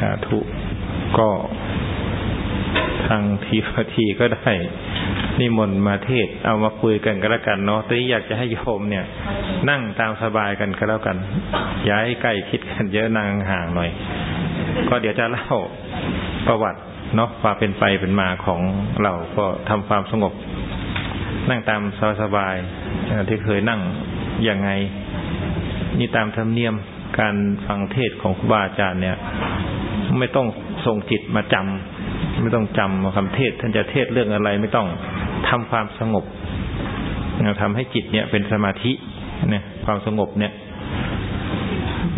สาธุก็ทางทีพทีก็ได้นิมนต์มาเทศเอามาคุยกันก็แล้วกันเนาะตอนนี้อยากจะให้โยมเนี่ย นั่งตามสบายกันก็แล้วกัน ย้ายใกล้คิดกันเยอะนั่งห่างหน่อย ก็เดี๋ยวจะเล่าประวัติเนาะความเป็นไปเป็นมาของเราก็ทำความสงบ นั่งตามสบายๆที่เคยนั่งยังไง นี่ตามธรรมเนียมการฟังเทศของครูบาอาจารย์เนี่ย ไม่ต้องส่งจิตมาจำไม่ต้องจำคำเทศท่านจะเทศเรื่องอะไร ไม่ต้องทำความสงบทำให้จิตเนี่ยเป็นสมาธิเนี่ยความสงบเนี่ย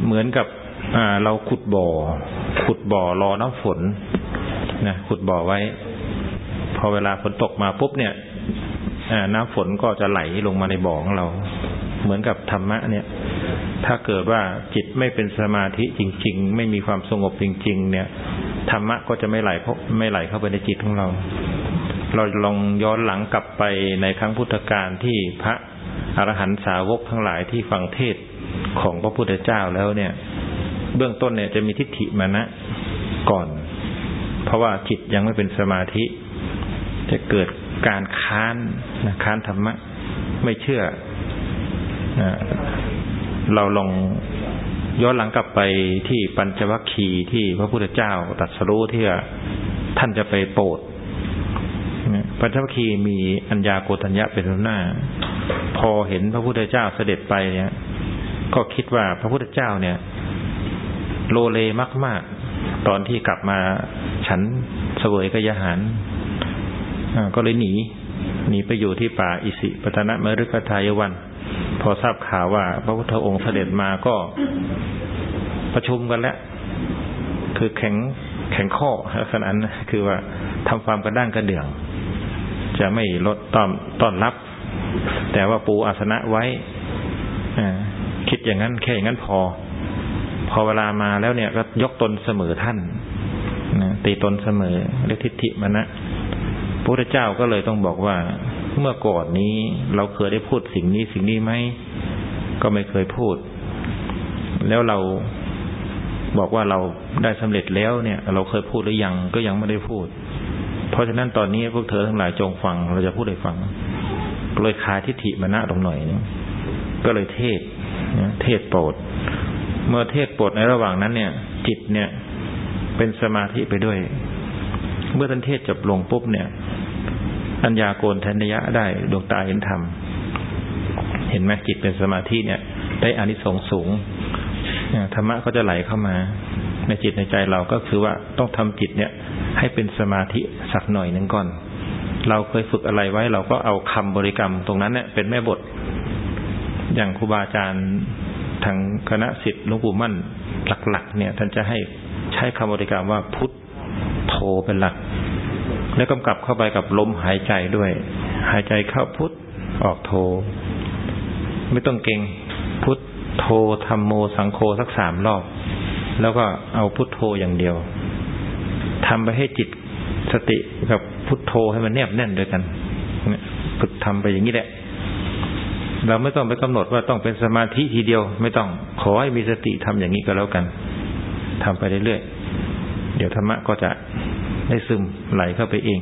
เหมือนกับเราขุดบ่อ ขุดบ่อรอน้ำฝนนะขุดบ่อไว้ พอเวลาฝนตกมาปุ๊บเนี่ยน้ำฝนก็จะไหลลงมาในบ่อของเรา เหมือนกับธรรมะเนี่ย ถ้าเกิดว่าจิตไม่เป็นสมาธิจริง ๆ ไม่มีความสงบจริง ๆ เนี่ยธรรมะก็จะไม่ไหลเพราะไม่ไหลเข้าไปในจิตของเรา เราลองย้อนหลังกลับไปในครั้งพุทธกาลที่พระอรหันตสาวกทั้งหลายที่ฟังเทศของพระพุทธเจ้าแล้วเนี่ย เบื้องต้นเนี่ยจะมีทิฏฐิมานะก่อน เพราะว่าจิตยังไม่เป็นสมาธิ จะเกิดการค้านนะค้านธรรมะ ไม่เชื่อ เราลองย้อนหลังกลับไปที่ปัญจวัคคีย์ที่พระพุทธเจ้าตรัสรู้ที่ท่านจะไปโปรดปัญจวัคคีย์มีอัญญาโกฏัญญะเป็นหน้า พอเห็นพระพุทธเจ้าเสด็จไปเนี่ย ก็คิดว่าพระพุทธเจ้าเนี่ย โลเลมาก ๆ ตอนที่กลับมาฉันเสวยกยาหารก็เลยหนีหนีไปอยู่ที่ป่าอิสิปตนะมฤคทายวัน พอทราบข่าวว่า พระพุทธองค์เสด็จมาก็ประชุมกันแล้ว คือแข็งแข็งข้อขนาดนั้นคือว่าทำความกระด้างกระเดื่อง จะไม่ลดต้อนต้อนรับ แต่ว่าปูอาสนะไว้คิดอย่างนั้นแค่อย่างนั้นพอ พอเวลามาแล้วเนี่ยก็ยกตนเสมอท่านตีตนเสมอเรียกทิฏฐิมณะพุทธเจ้าก็เลยต้องบอกว่า เมื่อก่อนนี้ เราเคยได้พูดสิ่งนี้สิ่งนี้ไหมก็ไม่เคยพูด แล้วเราบอกว่าเราได้สำเร็จแล้วเนี่ย เราเคยพูดหรือยังก็ยังไม่ได้พูด เพราะฉะนั้นตอนนี้พวกเธอทั้งหลายจงฟัง เราจะพูดให้ฟังเลยคาทิฏฐิมณะตรงหน่อยนึงก็เลยเทศเทศโปรด เมื่อเทศโปรดในระหว่างนั้นเนี่ย จิตเนี่ย เป็นสมาธิไปด้วย เมื่อท่านเทศจบลงปุ๊บเนี่ย อัญญาโกนทันยะได้ดวงตาเห็นธรรม เห็นไหมจิตเป็นสมาธิเนี่ย ได้อานิสงส์สูงธรรมะก็จะไหลเข้ามา ในจิตในใจเราก็คือว่าต้องทำจิตเนี่ย ให้เป็นสมาธิสักหน่อยหนึ่งก่อน เราเคยฝึกอะไรไว้ เราก็เอาคำบริกรรมตรงนั้นเนี่ยเป็นแม่บท อย่างครูบาอาจารย์ทางคณะสิทธิ์หลวงปู่มั่นหลัก ๆ เนี่ย ท่านจะให้ใช้คำบริกรรมว่าพุทโธเป็นหลัก แล้วกำกับเข้าไปกับลมหายใจด้วย หายใจเข้าพุทออกโท ไม่ต้องเก่งพุทโทธรรมโมสังโฆสักสามรอบ แล้วก็เอาพุทโธอย่างเดียวทำไปให้จิตสติกับพุทโธให้มันแนบแน่นด้วยกันฝึกทำไปอย่างนี้แหละ เราไม่ต้องไปกำหนดว่าต้องเป็นสมาธิทีเดียว ไม่ต้องขอให้มีสติทำอย่างนี้ก็แล้วกันทำไปเรื่อยๆเดี๋ยวธรรมะก็จะ ได้ซึมไหลเข้าไปเอง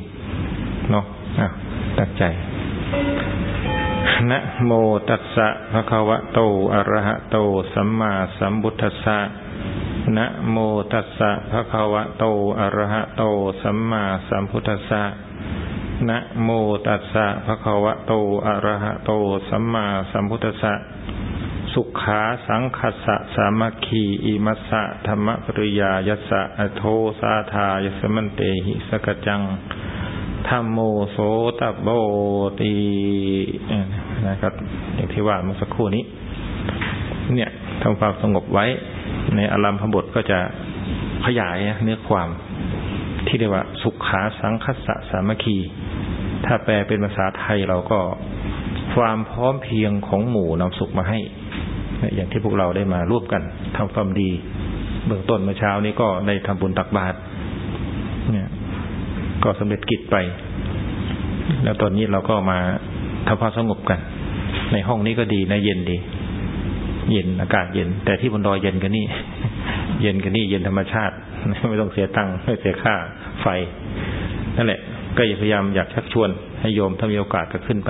เนาะอะตั้งใจนะโมตัสสะภะคะวะโตอะระหะโต สัมมาสัมพุทธัสสะนะโมตัสสะภะคะวะโตอะระหะโต สัมมาสัมพุทธัสสะนะโมตัสสะภะคะวะโตอะระหะโต สัมมาสัมพุทธัสสะ สุขาสังคัสสะสามัคคีอิมัสสะธรรมปริยายัสสะอโทสาธายสมันเตหิสกจังธรรมโมโสตโบตีนะครับอย่างที่ว่าเมื่อสักครู่นี้ เนี่ยทำความสงบไว้ ในอารามพบทก็จะขยายเนื้อความที่เรียกว่า สุขาสังคัสสะสามัคคี ถ้าแปลเป็นภาษาไทยเราก็ความพร้อมเพียงของหมู่นำสุขมาให้ อย่างที่พวกเราได้มาร่วมกันทำความดี เบื้องต้นเมื่อเช้านี้ก็ได้ทำบุญตักบาตรเนี่ยก็สำเร็จกิจไป แล้วตอนนี้เราก็มาทำความสงบกัน ในห้องนี้ก็ดีนะเย็นดี เย็นอากาศเย็น แต่ที่บนดอยเย็นกันนี่ เย็นกันนี่เย็นธรรมชาติ ไม่ต้องเสียตังค์ไม่เสียค่าไฟนั่นแหละ ก็พยายามอยากชักชวนให้โยมถ้ามีโอกาสก็ขึ้นไป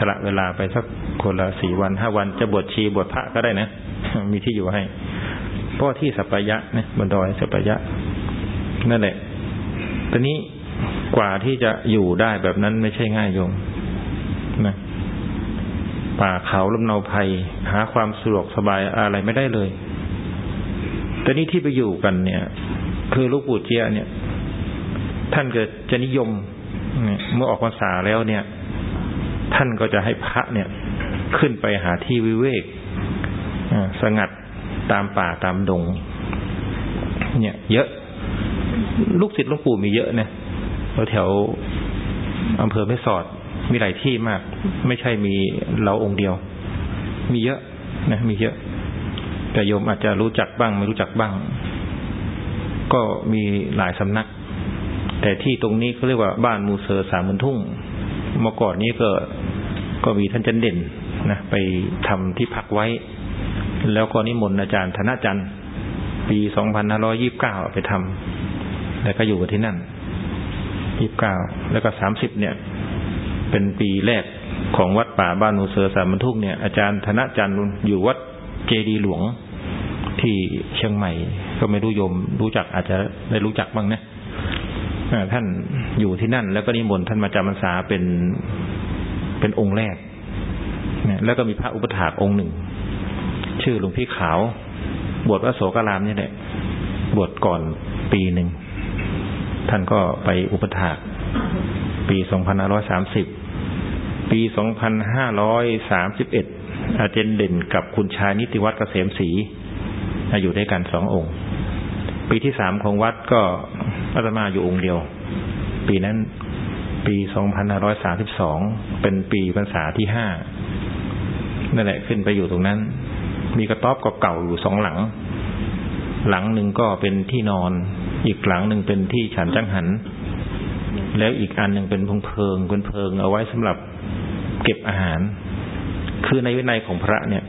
สละเวลาไปสักคนละสี่วันห้าวันจะบวชชีบวชพระก็ได้นะ มีที่อยู่ให้เพราะที่สัปยะเนี่ยบนดอยสัปยะ นั่นแหละตอนนี้กว่าที่จะอยู่ได้แบบนั้นไม่ใช่ง่ายโยมนะป่าเขาลำเนาภัย หาความสะดวกสบายอะไรไม่ได้เลยแต่นี้ที่ไปอยู่กันเนี่ย คือลูกปู่เจียเนี่ย ท่านเกิดจะนิยมเมื่อออกพรรษาแล้วเนี่ย ท่านก็จะให้พระเนี่ยขึ้นไปหาที่วิเวกสงัดตามป่าตามดง เนี่ย เยอะ ลูกศิษย์ลูกปู่มีเยอะเนี่ยแถวอำเภอแม่สอดมีหลายที่มาก ไม่ใช่มีเราองค์เดียว มีเยอะนะ มีเยอะ แต่โยมอาจจะรู้จักบ้างไม่รู้จักบ้าง ก็มีหลายสำนัก แต่ที่ตรงนี้เขาเรียกว่าบ้านมูเซอร์สามมุนทุ่งเมื่อก่อนนี้ก็ ก็มีท่านจันเด่นนะไปทำที่พักไว้ แล้วก็นิมนต์อาจารย์ธนจันทร์ ปีสองพันห้าร้อยี่บเก้าไปทำแล้วก็อยู่กันที่นั่นยี่บเก้าแล้วก็สามสิบเนี่ย เป็นปีแรกของวัดป่าบ้านนูเซอสามบรรทุกเนี่ยอาจารย์ธนจันทร์อยู่วัดเจดีหลวงที่เชียงใหม่ ก็ไม่รู้โยมรู้จักอาจจะได้รู้จักบ้างนะท่านอยู่ที่นั่น แล้วก็นิมนต์ท่านมาจำพรรษาเป็น เป็นองค์แรกแล้วก็มีพระอุปถากองค์หนึ่ง ชื่อหลวงพี่ขาว บวชพระโสกรามนี่แหละ บวชก่อนปีหนึ่ง ท่านก็ไปอุปถาก ปีสองพันห้าร้อยสามสิบ ปีสองพันห้าร้อยสามสิบเอ็ดอาเจนเด่นกับคุณชายนิติวัตรเกษมศรีอยู่ด้วยกันสององค์ ปีที่สามของวัดก็อาตมาอยู่องค์เดียว ปีนั้น ปีสองพันห้าร้อยสาสิบสองเป็นปีพรรษาที่ห้านั่นแหละขึ้นไปอยู่ตรงนั้น มีกระต๊อบเก่าๆอยู่สองหลัง หลังหนึ่งก็เป็นที่นอน อีกหลังหนึ่งเป็นที่ฉันจังหัน แล้วอีกอันหนึ่งเป็นพงเพิงเป็นเพิง เอาไว้สำหรับเก็บอาหาร คือในวินัยของพระเนี่ย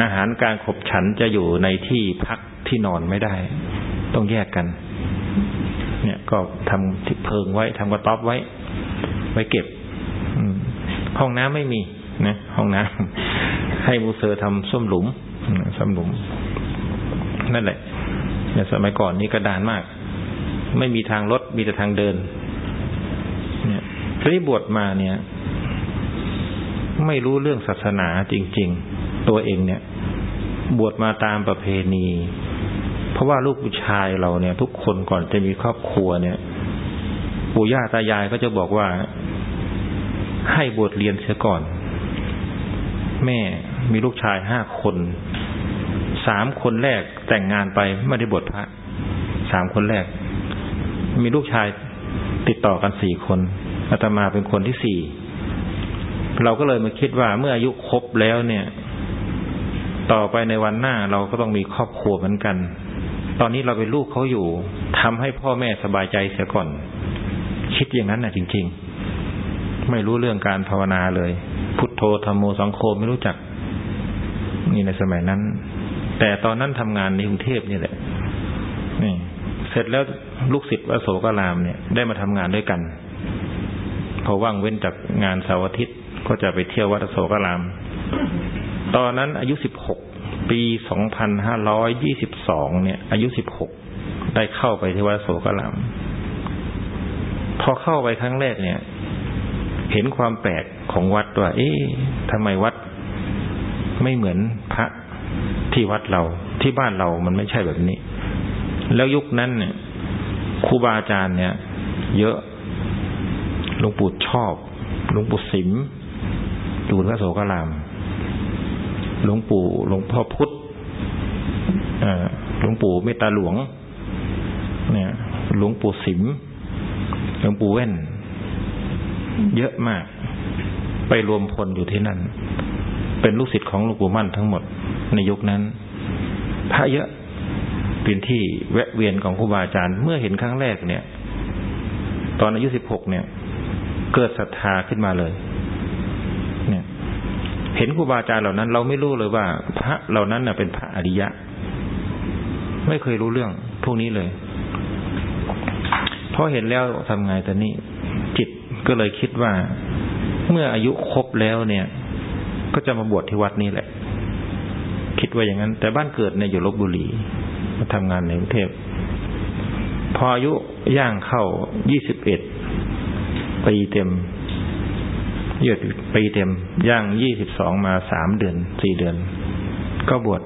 อาหารการขบฉันจะอยู่ในที่พักที่นอนไม่ได้ ต้องแยกกัน เนี่ย ก็ทำที่เพิงไว้ทำกระต๊อบไว้ ไว้เก็บห้องน้ำไม่มีนะห้องน้ำให้มูเซอร์ทำส้มหลุมส้มหลุม นั่นแหละเนี่สมัยก่อนนี้กระดานมาก ไม่มีทางรถมีแต่ทางเดิน เนี่ยที่บวชมาเนี่ย ไม่รู้เรื่องศาสนาจริง ๆ ตัวเองเนี่ย บวชมาตามประเพณี เพราะว่าลูกผู้ชายเราเนี่ย ทุกคนก่อนจะมีครอบครัวเนี่ย ปู่ย่าตายายก็จะบอกว่า ให้บวชเรียนเสียก่อน แม่มีลูกชายห้าคนสามคนแรกแต่งงานไปไม่ได้บวชพระสามคนแรก มีลูกชายติดต่อกันสี่คนอาตมาเป็นคนที่สี่เราก็เลยมาคิดว่าเมื่ออายุครบแล้วเนี่ย ต่อไปในวันหน้าเราก็ต้องมีครอบครัวเหมือนกัน ตอนนี้เราเป็นลูกเขาอยู่ทำให้พ่อแม่สบายใจเสียก่อน คิดอย่างนั้นนะจริง ๆ ไม่รู้เรื่องการภาวนาเลย พุทโธธรรมโมสังโฆไม่รู้จัก นี่ในสมัยนั้น แต่ตอนนั้นทำงานในกรุงเทพนี่แหละนี่เสร็จแล้วลูกศิษย์วโสกรามเนี่ยได้มาทำงานด้วยกันพอว่างเว้นจากงานเสาร์อาทิตย์ก็จะไปเที่ยววัดโสกราม ตอนนั้นอายุสิบหก ปีสองพันห้าร้อยยี่สิบสองเนี่ย อายุสิบหกได้เข้าไปที่วัดโสกรามพอเข้าไปครั้งแรกเนี่ย เห็นความแปลกของวัดว่า เอ๊ะทำไมวัดไม่เหมือนพระที่วัดเราที่บ้านเรามันไม่ใช่แบบนี้ แล้วยุคนั้นเนี่ยครูบาอาจารย์เนี่ย เยอะหลวงปู่ชอบหลวงปู่สิมอยู่พระโสกราม หลวงปู่หลวงพ่อพุทธหลวงปู่เมตตาหลวง เนี่ย หลวงปู่สิมหลวงปู่เว่น เยอะมาก ไปรวมพลอยู่ที่นั่น เป็นลูกศิษย์ของหลวงปู่มั่นทั้งหมดในยุคนั้น พระเยอะเป็นที่แวะเวียนของครูบาอาจารย์ เมื่อเห็นครั้งแรกเนี่ย ตอนอายุสิบหกเนี่ย เกิดศรัทธาขึ้นมาเลย เห็นครูบาอาจารย์เหล่านั้น เราไม่รู้เลยว่า พระเหล่านั้นเป็นพระอริยะ ไม่เคยรู้เรื่องพวกนี้เลยพอเห็นแล้วทำไงแต่นี่จิตก็เลยคิดว่า เมื่ออายุครบแล้วเนี่ย ก็จะมาบวชที่วัดนี้แหละ คิดว่าอย่างนั้น แต่บ้านเกิดเนี่ยอยู่ลบบุรีมาทำงานในกรุงเทพพออายุย่างเข้ายี่สิบเอ็ดปีเต็ม ยืดปีเต็มย่างยี่สิบสองมาสามเดือนสี่เดือน ก็บวช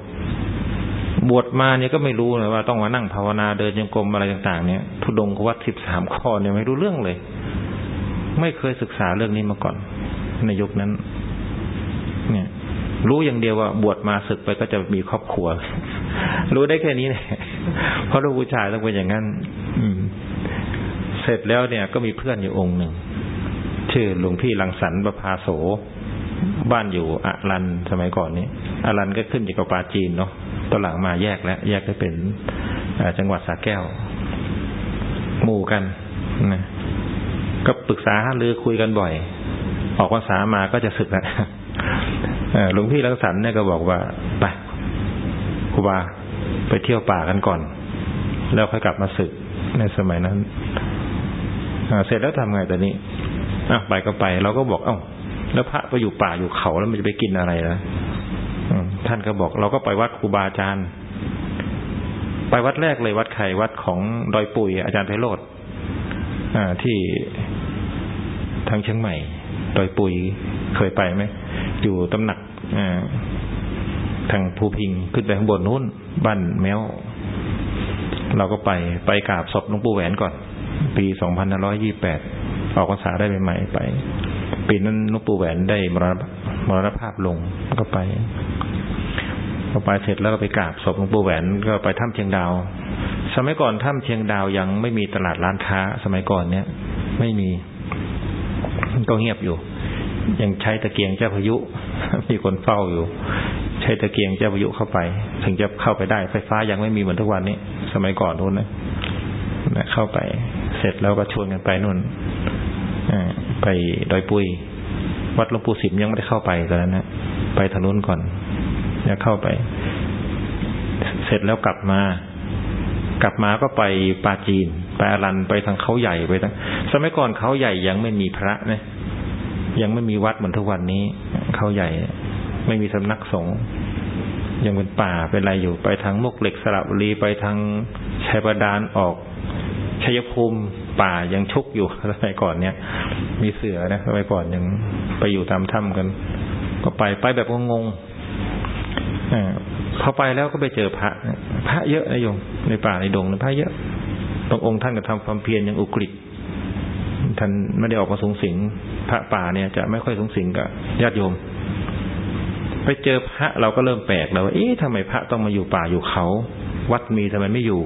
บวชมาเนี่ยก็ไม่รู้เลยว่าต้องมานั่งภาวนาเดินยังกรมอะไรต่างๆ เนี่ยทุดงวัดสิบสามข้อเนี่ยไม่รู้เรื่องเลย ไม่เคยศึกษาเรื่องนี้มาก่อน ในยุคนั้น เนี่ย รู้อย่างเดียวว่าบวชมาศึกไปก็จะมีครอบครัว รู้ได้แค่นี้เลยเพราะลูกผู้ชายต้องเป็นอย่างนั้น อืม เสร็จแล้วเนี่ยก็มีเพื่อนอยู่องค์หนึ่ง ชื่อหลวงพี่ลังสรรประภาโส บ้านอยู่อรันสมัยก่อนนี้อรันก็ขึ้นอยู่กับปาจีนเนาะตอนหลังมาแยกแล้ว แยกไปเป็นจังหวัดสาแก้ว หมู่กันนะก็ปรึกษาหรือคุยกันบ่อย ออกภาษามาก็จะศึกแล้วหลวงพี่ลังสรรเนี่ยก็บอกว่าไปครูบาไปเที่ยวป่ากันก่อน แล้วค่อยกลับมาศึกในสมัยนั้นเสร็จแล้วทำไงตอนนี้ อะไปก็ไป เราก็บอกเอ้าแล้วพระไปอยู่ป่าอยู่เขาแล้วมันจะไปกินอะไรนะท่านก็บอก เราก็ไปวัดครูบาอาจารย์ ไปวัดแรกเลยวัดไข่วัดของดอยปุยอาจารย์ไพโรธที่ทางเชียงใหม่ดอยปุยเคยไปไหมอยู่ตำหนักทางภูพิงขึ้นไปข้างบนนู้นบ้านแมว เราก็ไปไปกราบศพหลวงปู่แหวนก่อน ปีสองพันร้อยยี่แปด ออกภาษาได้ใหม่ไป ปีนั้นลวงปู่แหวนได้มรณมรณภาพลงก็ไปพอไปเสร็จแล้วก็ไปกราบศพหลวงปู่แหวนก็ไปถ้ำเชียงดาว สมัยก่อนถ้ำเชียงดาวยังไม่มีตลาดร้านค้า สมัยก่อนเนี้ยไม่มีก็เงียบอยู่ ยังใช้ตะเกียงเจ้าพายุ มีคนเฝ้าอยู่ ใช้ตะเกียงเจ้าพายุเข้าไป ถึงจะเข้าไปได้ไฟฟ้ายังไม่มีเหมือนทุกวันนี้ สมัยก่อนนู้นนะเข้าไป เสร็จแล้วก็ชวนกันไปนู่นไปดอยปุย วัดหลวงปู่สิมยังไม่ได้เข้าไปตอนนั้นนะไปถนนก่อนจะเข้าไป เสร็จแล้วกลับมา กลับมาก็ไปปาจีน ไปอารันไปทางเขาใหญ่ไปทั้งสมัยก่อนเขาใหญ่ยังไม่มีพระนะยังไม่มีวัดเหมือนทุกวันนี้ เขาใหญ่ ไม่มีสำนักสงฆ์ยังเป็นป่าเป็นอะไรอยู่ ไปทางมุกเหล็กสระบุรีไปทางชัยบาดาลออก ชัยภูมิป่ายังชุกอยู่สมัยก่อนเนี้ยมีเสือนะสมัยก่อนยังไปอยู่ตามถ้ำกัน ก็ไปไปแบบงงอพอไปแล้วก็ไปเจอพระพระเยอะนะโยมในป่าในดงนะพระเยอะตรงองค์ท่านก็ทำความเพียรอย่างอุกฤษท่านไม่ได้ออกมาสูงสิงพระป่าเนี่ยจะไม่ค่อยสูงสิงกับญาติโยม ไปเจอพระเราก็เริ่มแปลกแล้วว่าเอ๊ะทำไมพระต้องมาอยู่ป่าอยู่เขา วัดมีทำไมไม่อยู่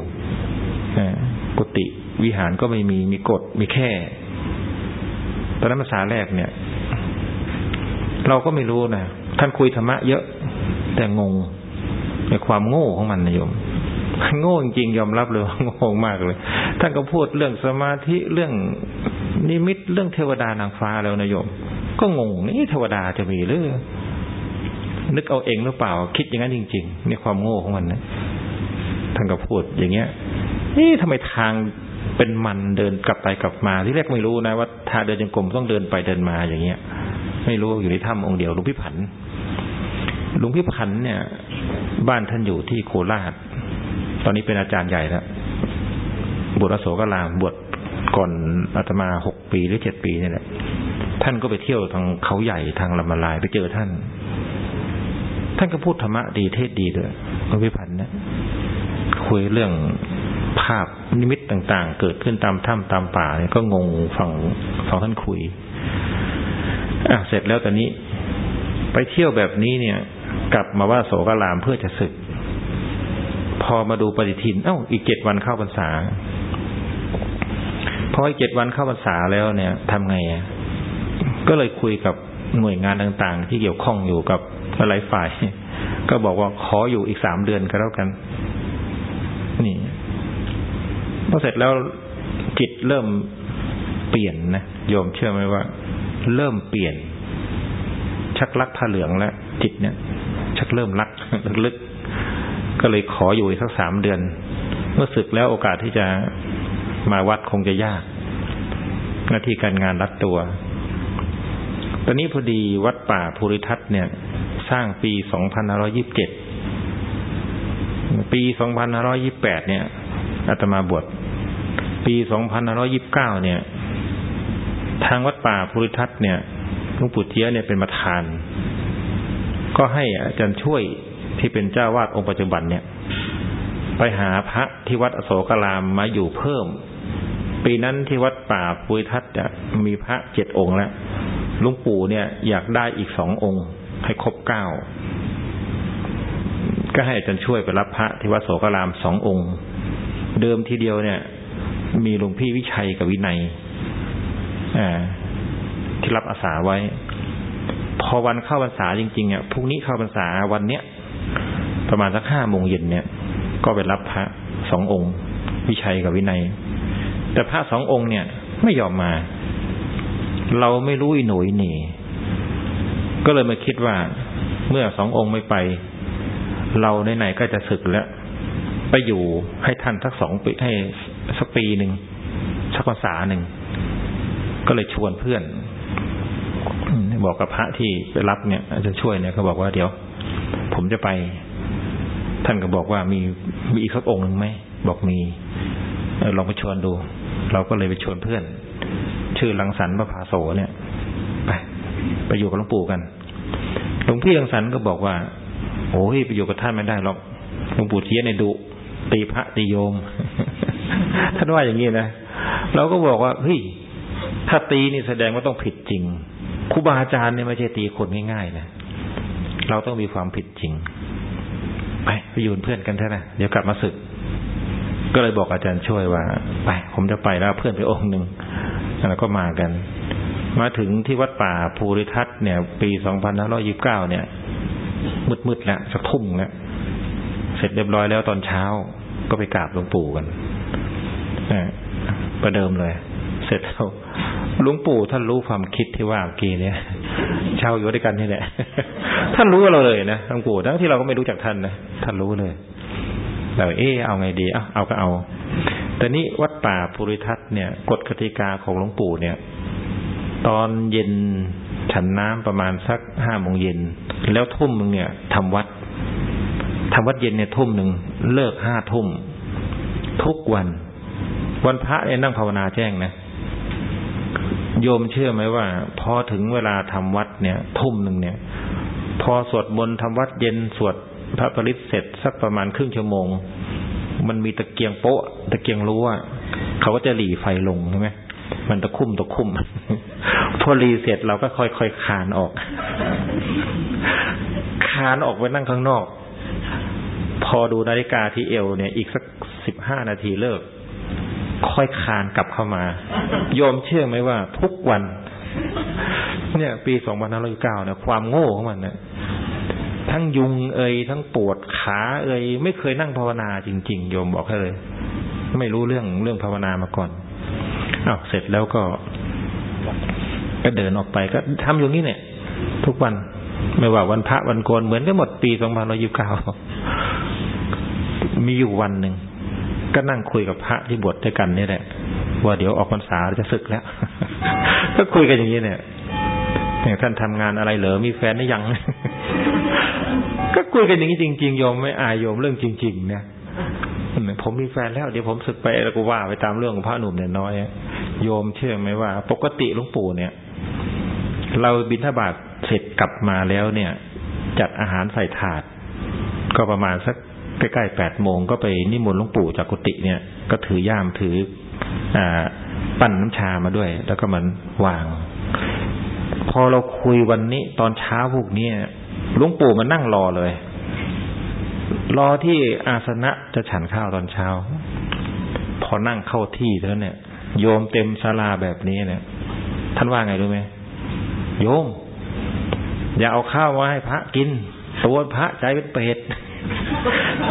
กุฏิวิหารก็ไม่มีมีกฎมีแค่ ตอนนั้นภาษาแรกเนี่ย เราก็ไม่รู้นะท่านคุยธรรมะเยอะ แต่งงในความโง่ของมันนะโยมโง่จริงยอมรับเลยว่าโง่มากเลย ท่านก็พูดเรื่องสมาธิเรื่องนิมิตเรื่องเทวดานางฟ้าแล้วนะโยม ก็งงนี่เทวดาจะมีหรือนึกเอาเองหรือเปล่า คิดอย่างนั้นจริง ๆ ในความโง่ของมันนะท่านก็พูดอย่างเงี้ย นี่ทำไมทางเป็นมันเดินกลับไปกลับมา ที่แรกไม่รู้นะว่าถ้าเดินจงกรมต้องเดินไปเดินมาอย่างเงี้ย ไม่รู้อยู่ในถ้ำองค์เดียวหลวงพี่ผันหลวงพี่พันธ์เนี่ย บ้านท่านอยู่ที่โคราช ตอนนี้เป็นอาจารย์ใหญ่แล้วบวชอโศกรามบวชก่อนอาตมาหกปีหรือเจ็ดปีนี่แหละท่านก็ไปเที่ยวทางเขาใหญ่ทางลำมาลายไปเจอท่าน ท่านก็พูดธรรมะดีเทศดีด้วยหลวงพี่พันธ์เนี่ยคุยเรื่อง ภาพนิมิตต่างๆ เกิดขึ้นตามถ้ำตามป่าเนี่ยก็งงฟังฟังท่านคุยอะเสร็จแล้วตอนนี้ ไปเที่ยวแบบนี้เนี่ย กลับมาว่าโสกรามเพื่อจะศึก พอมาดูปฏิทิน เอ้า อีกเจ็ดวันเข้าพรรษาพออีกเจ็ดวันเข้าพรรษาแล้วเนี่ยทำไงอะก็เลยคุยกับหน่วยงานต่างๆ ที่เกี่ยวข้องอยู่กับอะไรฝ่าย ก็บอกว่าขออยู่อีกสามเดือนก็แล้วกัน นี่ พอเสร็จแล้วจิตเริ่มเปลี่ยนนะโยมเชื่อไหมว่า เริ่มเปลี่ยน ชักลักผ้าเหลืองแล้วจิตเนี่ย ชักเริ่มรักลึกๆก็เลยขออยู่อีกสักสามเดือน เมื่อศึกแล้วโอกาสที่จะมาวัดคงจะยาก หน้าที่การงานรัดตัว ตอนนี้พอดีวัดป่าภูริทัศน์เนี่ย สร้างปีสองพันห้าร้อยิบเจ็ดปีสองพันห้าร้อยิบแปดเนี่ยอาตมาบวช ปีสองพันห้าร้อยิบเก้าเนี่ย ทางวัดป่าภูริทัศน์เนี่ยหลวงปู่เทียเนี่ยเป็นประธาน ก็ให้อาจารย์ช่วยที่เป็นเจ้าวาดองค์ปัจจุบันเนี่ย ไปหาพระที่วัดอโศกรามมาอยู่เพิ่ม ปีนั้นที่วัดป่าภูริทัศน์จะมีพระเจ็ดองค์แล้วลุงปู่เนี่ยอยากได้อีกสององค์ ให้ครบเก้าก็ให้อาจารย์ช่วยไปรับพระที่วัดโสกรามสององค์ เดิมทีเดียวเนี่ย มีหลวงพี่วิชัยกับวินัยที่รับอาสาไว้ พอวันเข้าพรรษาจริงๆเนี่ยพรุ่งนี้เข้าพรรษาวันเนี้ยประมาณสักห้าโมงเย็นเนี่ย ก็ไปรับพระสององค์ วิชัยกับวินัย แต่พระสององค์เนี่ย ไม่ยอมมา เราไม่รู้อีหนุยหนีก็เลยมาคิดว่าเมื่อสององค์ไม่ไป เราไหนๆก็จะศึกแล้ว ไปอยู่ให้ท่านสักสองปีให้ สักปีหนึ่งสักภาษาหนึ่ง ก็เลยชวนเพื่อนบอกกับพระที่ไปรับเนี่ยจะช่วยเนี่ยเขาบอกว่าเดี๋ยว ผมจะไป ท่านก็บอกว่ามีมีอีกสักองค์หนึ่งไหมบอกมีลองไปชวนดู เราก็เลยไปชวนเพื่อน ชื่อลังสรรพระภาโสเนี่ย ไปไปอยู่กับหลวงปู่กันหลวงพี่ลังสรรก็บอกว่าโอ้ยไปอยู่กับท่านไม่ได้หรอกหลวงปู่เทียนในดุตีพระตีโยม ท่านว่าอย่างนี้นะเราก็บอกว่าเฮ้ยถ้าตีนี่แสดงว่าต้องผิดจริงครูบาอาจารย์เนี่ยไม่ใช่ตีคนง่ายๆนะเราต้องมีความผิดจริง ไปไปอยู่เพื่อนกันเถอะนะเดี๋ยวกลับมาศึก ก็เลยบอกอาจารย์ช่วยว่า ไป ผมจะไปแล้วเพื่อนไปองค์หนึ่งแล้วก็มากัน มาถึงที่วัดป่าภูริทัศน์เนี่ย ปีสองพันห้าร้อยิบเก้าเนี่ยมืดๆแล้วสักทุ่มแล้วเสร็จเรียบร้อยแล้วตอนเช้าก็ไปกราบหลวงปู่กัน ประเดิมเลย เสร็จแล้วหลวงปู่ท่านรู้ความคิดที่ว่าเมื่อกี้เนี่ยชาวอยู่ด้วยกันนี่แหละท่านรู้เราเลยนะหลวงปู่ทั้งที่เราก็ไม่รู้จักท่านนะท่านรู้เลยเราเออเอาไงดีเอาเอาก็เอา แต่นี้วัดป่าภูริทัศน์เนี่ยกฎกติกาของหลวงปู่เนี่ย ตอนเย็นฉันน้ำประมาณสักห้าโมงเย็น แล้วทุ่มหนึ่งเนี่ยทำวัดทำวัดเย็นเนี่ยทุ่มหนึ่งเลิกห้าทุ่มทุกวัน วันพระเนี่ยนั่งภาวนาแจ้งนะโยมเชื่อไหมว่า พอถึงเวลาทำวัดเนี่ย ทุ่มหนึ่งเนี่ย พอสวดมนต์ทำวัดเย็นสวดพระปริศเสร็จสักประมาณครึ่งชั่วโมง มันมีตะเกียงโป๊ะ ตะเกียงรู้วเขาก็จะหลีไฟลงใช่ไหมมันตะคุ่มตะคุ่มพอรีเสร็จเราก็ค่อยๆคานออก คานออกไปนั่งข้างนอก พอดูนาฬิกาที่เอวเนี่ย อีกสักสิบห้านาทีเลิก ค่อยคานกลับเข้ามาโยมเชื่อไหมว่า ทุกวัน เนี่ย ปีสองพันห้าร้อยเก้าเนี่ยความโง่ของมันเนี่ยทั้งยุงเอยทั้งปวดขาเอยไม่เคยนั่งภาวนาจริง ๆ โยมบอกให้เลย ไม่รู้เรื่องเรื่องภาวนามาก่อนอ้าวเสร็จแล้วก็ ก็เดินออกไปก็ทำอย่างนี้เนี่ย ทุกวันไม่ว่าวันพระวันโกนเหมือนกันหมดปีสองพันร้อยเก้ามีอยู่วันหนึ่ง ก็นั่งคุยกับพระที่บวชด้วยกันนี่แหละ ว่าเดี๋ยวออกพรรษาจะศึกแล้ว ก็คุยกันอย่างนี้เนี่ยอย่างท่านทำงานอะไรเหรอมีแฟนหรือยัง ก็คุยกันอย่างนี้จริงๆโยมไม่อายโยมเรื่องจริงๆเนี่ยผมมีแฟนแล้ว เดี๋ยวผมศึกไปแล้วก็ว่าไปตามเรื่องของพระหนุ่มเนี่ยน้อยโยมเชื่อไหมว่า ปกติหลวงปู่เนี่ย เราบิณฑบาตเสร็จกลับมาแล้วเนี่ย จัดอาหารใส่ถาด ก็ประมาณสัก ใกล้ๆแปดโมงก็ไปนิมนต์หลวงปู่จากกุฏิเนี่ย ก็ถือย่ามถืออ่าปั้นน้ำชามาด้วย แล้วก็มันวาง พอเราคุยวันนี้ตอนเช้าพวกเนี้หลวงปู่มานั่งรอเลย รอที่อาสนะจะฉันข้าวตอนเช้า พอนั่งเข้าที่แล้วเนี่ย โยมเต็มศาลาแบบนี้เนี่ยท่านว่าไงรู้ไหมโยม อย่าเอาข้าวมาให้พระกินตัวพระใจเป็นเปรต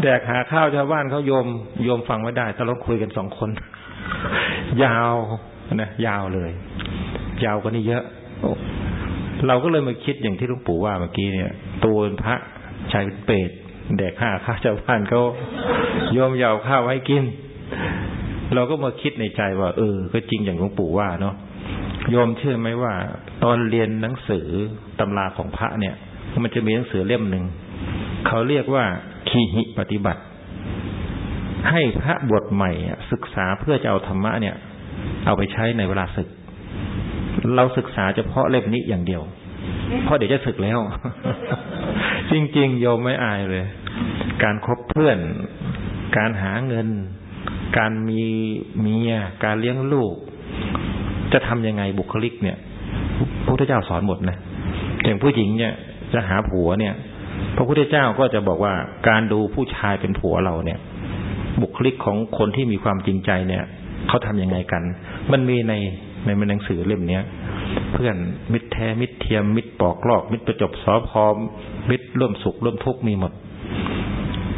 แดกหาข้าวชาวบ้านเขาโยมโยมฟังไม่ได้ถ้าเราคุยกันสองคน ยาวนะยาวเลย ยาวกว่านี้เยอะ เราก็เลยมาคิดอย่างที่ลวงปู่ว่าเมื่อกี้เนี่ย ตัวพระชายเป็นเปรตแดกห้าข้าวชาวบ้านเขาโยมยาวข้าวให้กิน เราก็มาคิดในใจว่า เออ ก็จริงอย่างหลวงปู่ว่าเนาะโยมเชื่อไหมว่า ตอนเรียนหนังสือตำราของพระเนี่ย มันจะมีหนังสือเล่มหนึ่ง เขาเรียกว่าคีหิปฏิบัติ ให้พระบวชใหม่ศึกษาเพื่อจะเอาธรรมะเนี่ย เอาไปใช้ในเวลาศึก เราศึกษาเฉพาะเล่มนี้อย่างเดียว เพราะเดี๋ยวจะศึกแล้ว จริงๆโยมไม่อายเลย การคบเพื่อน การหาเงิน การมีเมีย การเลี้ยงลูก จะทำยังไงบุคลิกเนี่ยพระพุทธเจ้าสอนหมดนะอย่างผู้หญิงเนี่ยจะหาผัวเนี่ย พระพุทธเจ้าก็จะบอกว่าการดูผู้ชายเป็นผัวเราเนี่ย บุคลิกของคนที่มีความจริงใจเนี่ยเขาทำยังไงกัน มันมีในในหนังสือเล่มเนี้ย เพื่อนมิตรแท้มิตรเทียมมิตรปอกลอก มิตรประจบสอพอมมิตรร่วมสุขร่วมทุกข์มีหมด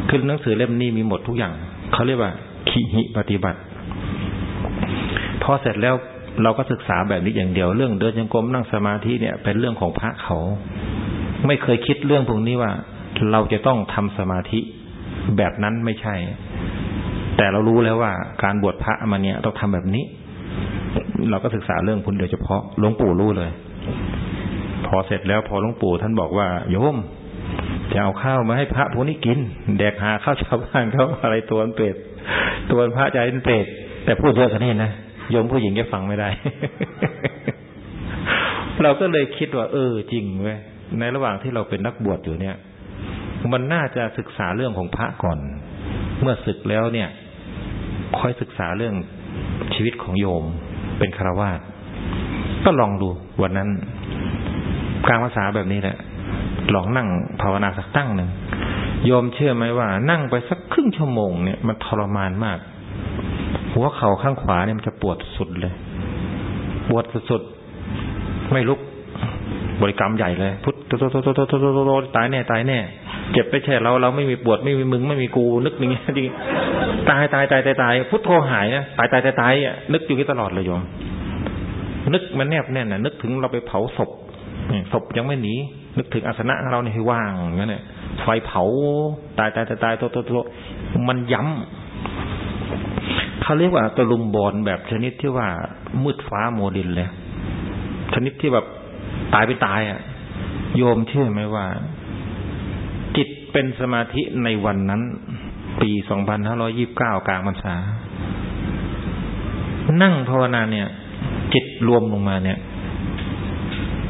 คือหนังสือเล่มนี้มีหมดทุกอย่างเขาเรียกว่าขีหิปฏิบัติ พอเสร็จแล้วเราก็ศึกษาแบบนี้อย่างเดียวเรื่องเดินยังกรมนั่งสมาธิเนี่ย เป็นเรื่องของพระเขา ไม่เคยคิดเรื่องพวกนี้ว่า เราจะต้องทำสมาธิแบบนั้นไม่ใช่ แต่เรารู้แล้วว่า การบวชพระมาเนี่ยต้องทำแบบนี้ เราก็ศึกษาเรื่องคุณโดยเฉพาะหลวงปู่รู้เลย พอเสร็จแล้วพอหลวงปู่ท่านบอกว่าโยมจะเอาข้าวมาให้พระพวกนี้กิน แดกหาข้าวชาวบ้านเขาอะไรตัวเปรตตัวพระใจเป็นเปรตแต่พูดเยอะขนาดนี้นะโยมผู้หญิงจะฟังไม่ได้ เราก็เลยคิดว่า เออ จริงเว้ย ในระหว่างที่เราเป็นนักบวชอยู่เนี่ย มันน่าจะศึกษาเรื่องของพระก่อน เมื่อศึกแล้วเนี่ย ค่อยศึกษาเรื่องชีวิตของโยม เป็นฆราวาสก็ลองดูวันนั้นกลางพรรษาแบบนี้แหละ ลองนั่งภาวนาสักตั้งหนึ่งโยมเชื่อไหมว่า นั่งไปสักครึ่งชั่วโมงเนี่ยมันทรมานมาก หัวเข่าข้างขวาเนี่ยมันจะปวดสุดเลย ปวดสุดๆไม่ลุก บริกรรมใหญ่เลย พุทโธโธโธโธโธโธตายแน่ตายแน่ เจ็บไปแช่เราเราไม่มีปวดไม่มีมึงไม่มีกูนึกอย่างเงี้ยจริงตายตายตายตายตายพุทโธหายนะตายตายตายตายนึกอยู่ที่ตลอดเลยโยม นึกมันแนบแน่นน่ะนึกถึงเราไปเผาศพศพยังไม่หนีนึกถึงอาสนะเราเนี่ยให้ว่างงั้นเนี่ยไฟเผาตายตายตายตายโตโตโตมันย้ำเขาเรียกว่าตะลุมบอลแบบชนิดที่ว่ามืดฟ้าโมดินเลยชนิดที่แบบ ตายไปตายอะ โยมเชื่อไหมว่า จิตเป็นสมาธิในวันนั้น ปีสองพันห้าร้อยี่บเก้ากลางพรรษา นั่งภาวนาเนี่ย จิตรวมลงมาเนี่ย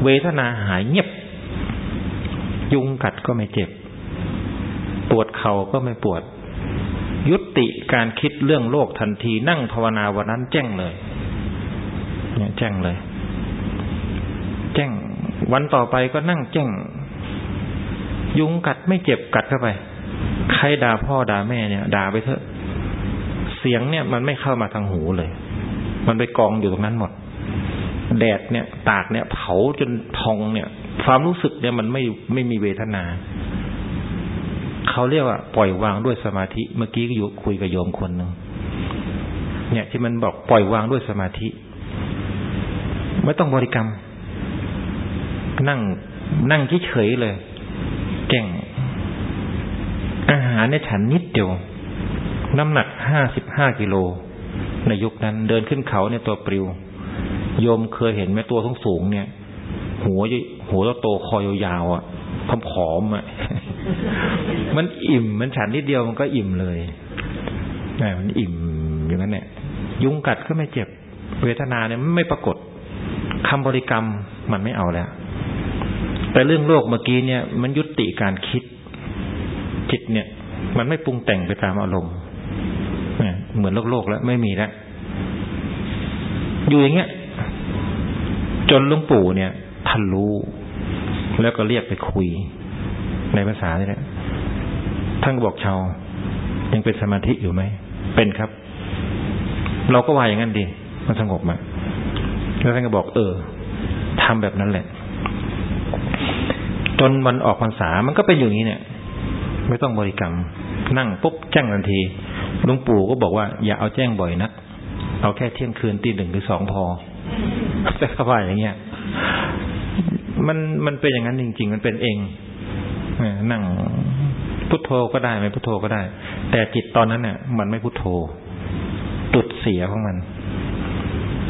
เวทนาหายเงียบ ยุงกัดก็ไม่เจ็บ ปวดเข่าก็ไม่ปวด ยุติการคิดเรื่องโลกทันที นั่งภาวนาวันนั้นแจ้งเลย เนี่ยแจ้งเลย วันต่อไปก็นั่งแจ้ง ยุงกัดไม่เจ็บกัดเข้าไป ใครด่าพ่อด่าแม่เนี่ยด่าไปเถอะ เสียงเนี่ยมันไม่เข้ามาทางหูเลย มันไปกองอยู่ตรงนั้นหมด แดดเนี่ยตากเนี่ย เผาจนพองเนี่ย ความรู้สึกเนี่ยมันไม่ไม่มีเวทนาเขาเรียกว่าปล่อยวางด้วยสมาธิ เมื่อกี้ก็อยู่คุยกับโยมคนหนึ่งเนี่ยที่มันบอกปล่อยวางด้วยสมาธิ ไม่ต้องบริกรรม นั่ง นั่งเฉยเลยแก่ง อาหารเนี่ยฉันนิดเดียว น้ำหนักห้าสิบห้ากิโล ในยุคนั้นเดินขึ้นเขาเนี่ยตัวปลิว โยมเคยเห็นไหมตัวสูงสูงเนี่ย หัวหัวโตคอยาวๆอะผอมๆอะ มันอิ่ม มันฉันนิดเดียวมันก็อิ่มเลยนี่มันอิ่มอย่างนั้นเนี่ยยุงกัดก็ไม่เจ็บ เวทนาเนี่ยไม่ปรากฏคำบริกรรมมันไม่เอาแล้ว แต่เรื่องโลกเมื่อกี้เนี่ย มันยุติการคิด จิตเนี่ย มันไม่ปรุงแต่งไปตามอารมณ์เหมือนโลกโลกแล้วไม่มีแล้วอยู่อย่างเงี้ย จนหลวงปู่เนี่ยท่านรู้ แล้วก็เรียกไปคุย ในภาษานี่แหละท่านก็บอกชาวยังเป็นสมาธิอยู่ไหม เป็นครับ เราก็ว่าอย่างนั้นดี มันสงบมาแล้วท่านก็บอกเออทำแบบนั้นแหละ นวันออกพรรษามันก็เป็นอย่างนี้เนี่ย ไม่ต้องบริกรรม นั่งปุ๊บแจ้งทันทีหลวงปู่ก็บอกว่า อย่าเอาแจ้งบ่อยนัก เอาแค่เที่ยงคืนตีหนึ่งหรือสองพอแต่เขาว่าอย่างเงี้ยมันมันเป็นอย่างนั้นจริง ๆ มันเป็นเองนั่งพุทโธก็ได้ไม่พุทโธก็ได้ แต่จิตตอนนั้นเนี่ยมันไม่พุทโธจุดเสียของมัน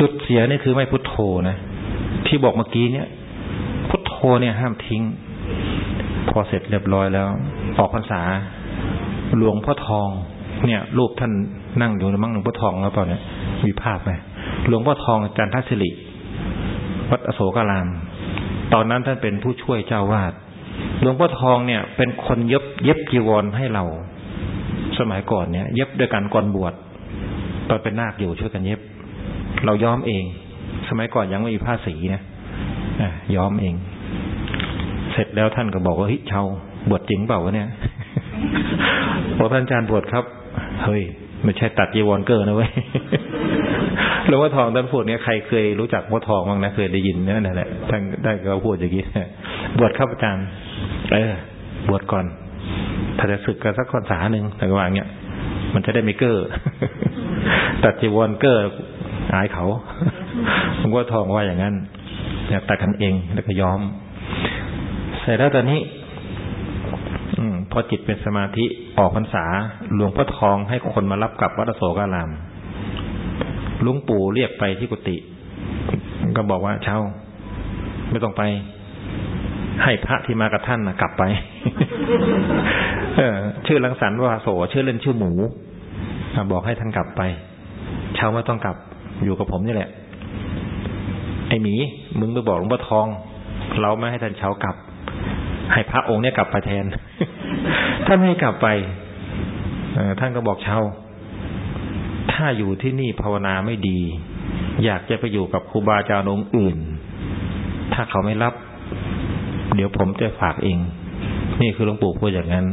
จุดเสียนี่คือไม่พุทโธนะที่บอกเมื่อกี้เนี่ย พุทโธเนี่ยห้ามทิ้ง พอเสร็จเรียบร้อยแล้ว ออกพรรษา หลวงพ่อทอง เนี่ย รูปท่านนั่งอยู่ในมั่งหลวงพ่อทองแล้วเปล่าเนี่ย มีภาพไหมหลวงพ่อทองจารย์ทัศสิริวัดอโศการาม ตอนนั้นท่านเป็นผู้ช่วยเจ้าวาดหลวงพ่อทองเนี่ย เป็นคนเย็บเย็บจีวรให้เรา สมัยก่อนเนี่ย เย็บด้วยกันก่อนบวชตอนเป็นนาคอยู่ช่วยกันเย็บ เราย้อมเอง สมัยก่อนยังไม่มีผ้าสีนะย้อมเอง เสร็จแล้วท่านก็บอกว่าเฮ้ยเชาบวชจริงเปล่าวะเนี่ยพอท่านอาจารย์บวชครับ เฮ้ยไม่ใช่ตัดจีวรเก้อนะเว้ยหลวงพ่อทองท่านพูดเนี่ยใครเคยรู้จักพ่อทองบ้างนะเคยได้ยินนั่นแหละท่านได้ก็พูดอย่างนี้บวชครับอาจารย์เออบวชก่อนถ้าจะสึกกันสักพรรษาหนึ่งแต่ก็ว่าเงี้ยมันจะได้ไม่เกอร์ตัดจีวรเกอร์อายเขาหลวงพ่อทองว่าอย่างนั้นอยากตัดกันเองแล้วก็ยอม เสร็จแล้วตอนนี้พอจิตเป็นสมาธิออกพรรษาหลวงพ่อทองให้คนมารับกลับวัดโสการามลุงปู่เรียกไปที่กุฏิก็บอกว่าเช่าไม่ต้องไป ให้พระที่มากับท่านนะกลับไป เออ ชื่อลังสรรว่าโสชื่อเล่นชื่อหมูบอกให้ท่านกลับไป เช่าไม่ต้องกลับ อยู่กับผมนี่แหละ ไอหมีมึงไปบอกหลวงพ่อทอง เราไม่ให้ท่านเช้ากลับ ให้พระองค์เนี่ยกลับไปแทน ท่านให้กลับไปท่านก็บอกเช่าถ้าอยู่ที่นี่ภาวนาไม่ดี อยากจะไปอยู่กับครูบาอาจารย์องค์อื่น ถ้าเขาไม่รับ เดี๋ยวผมจะฝากเอง นี่คือหลวงปู่พูดอย่างนั้น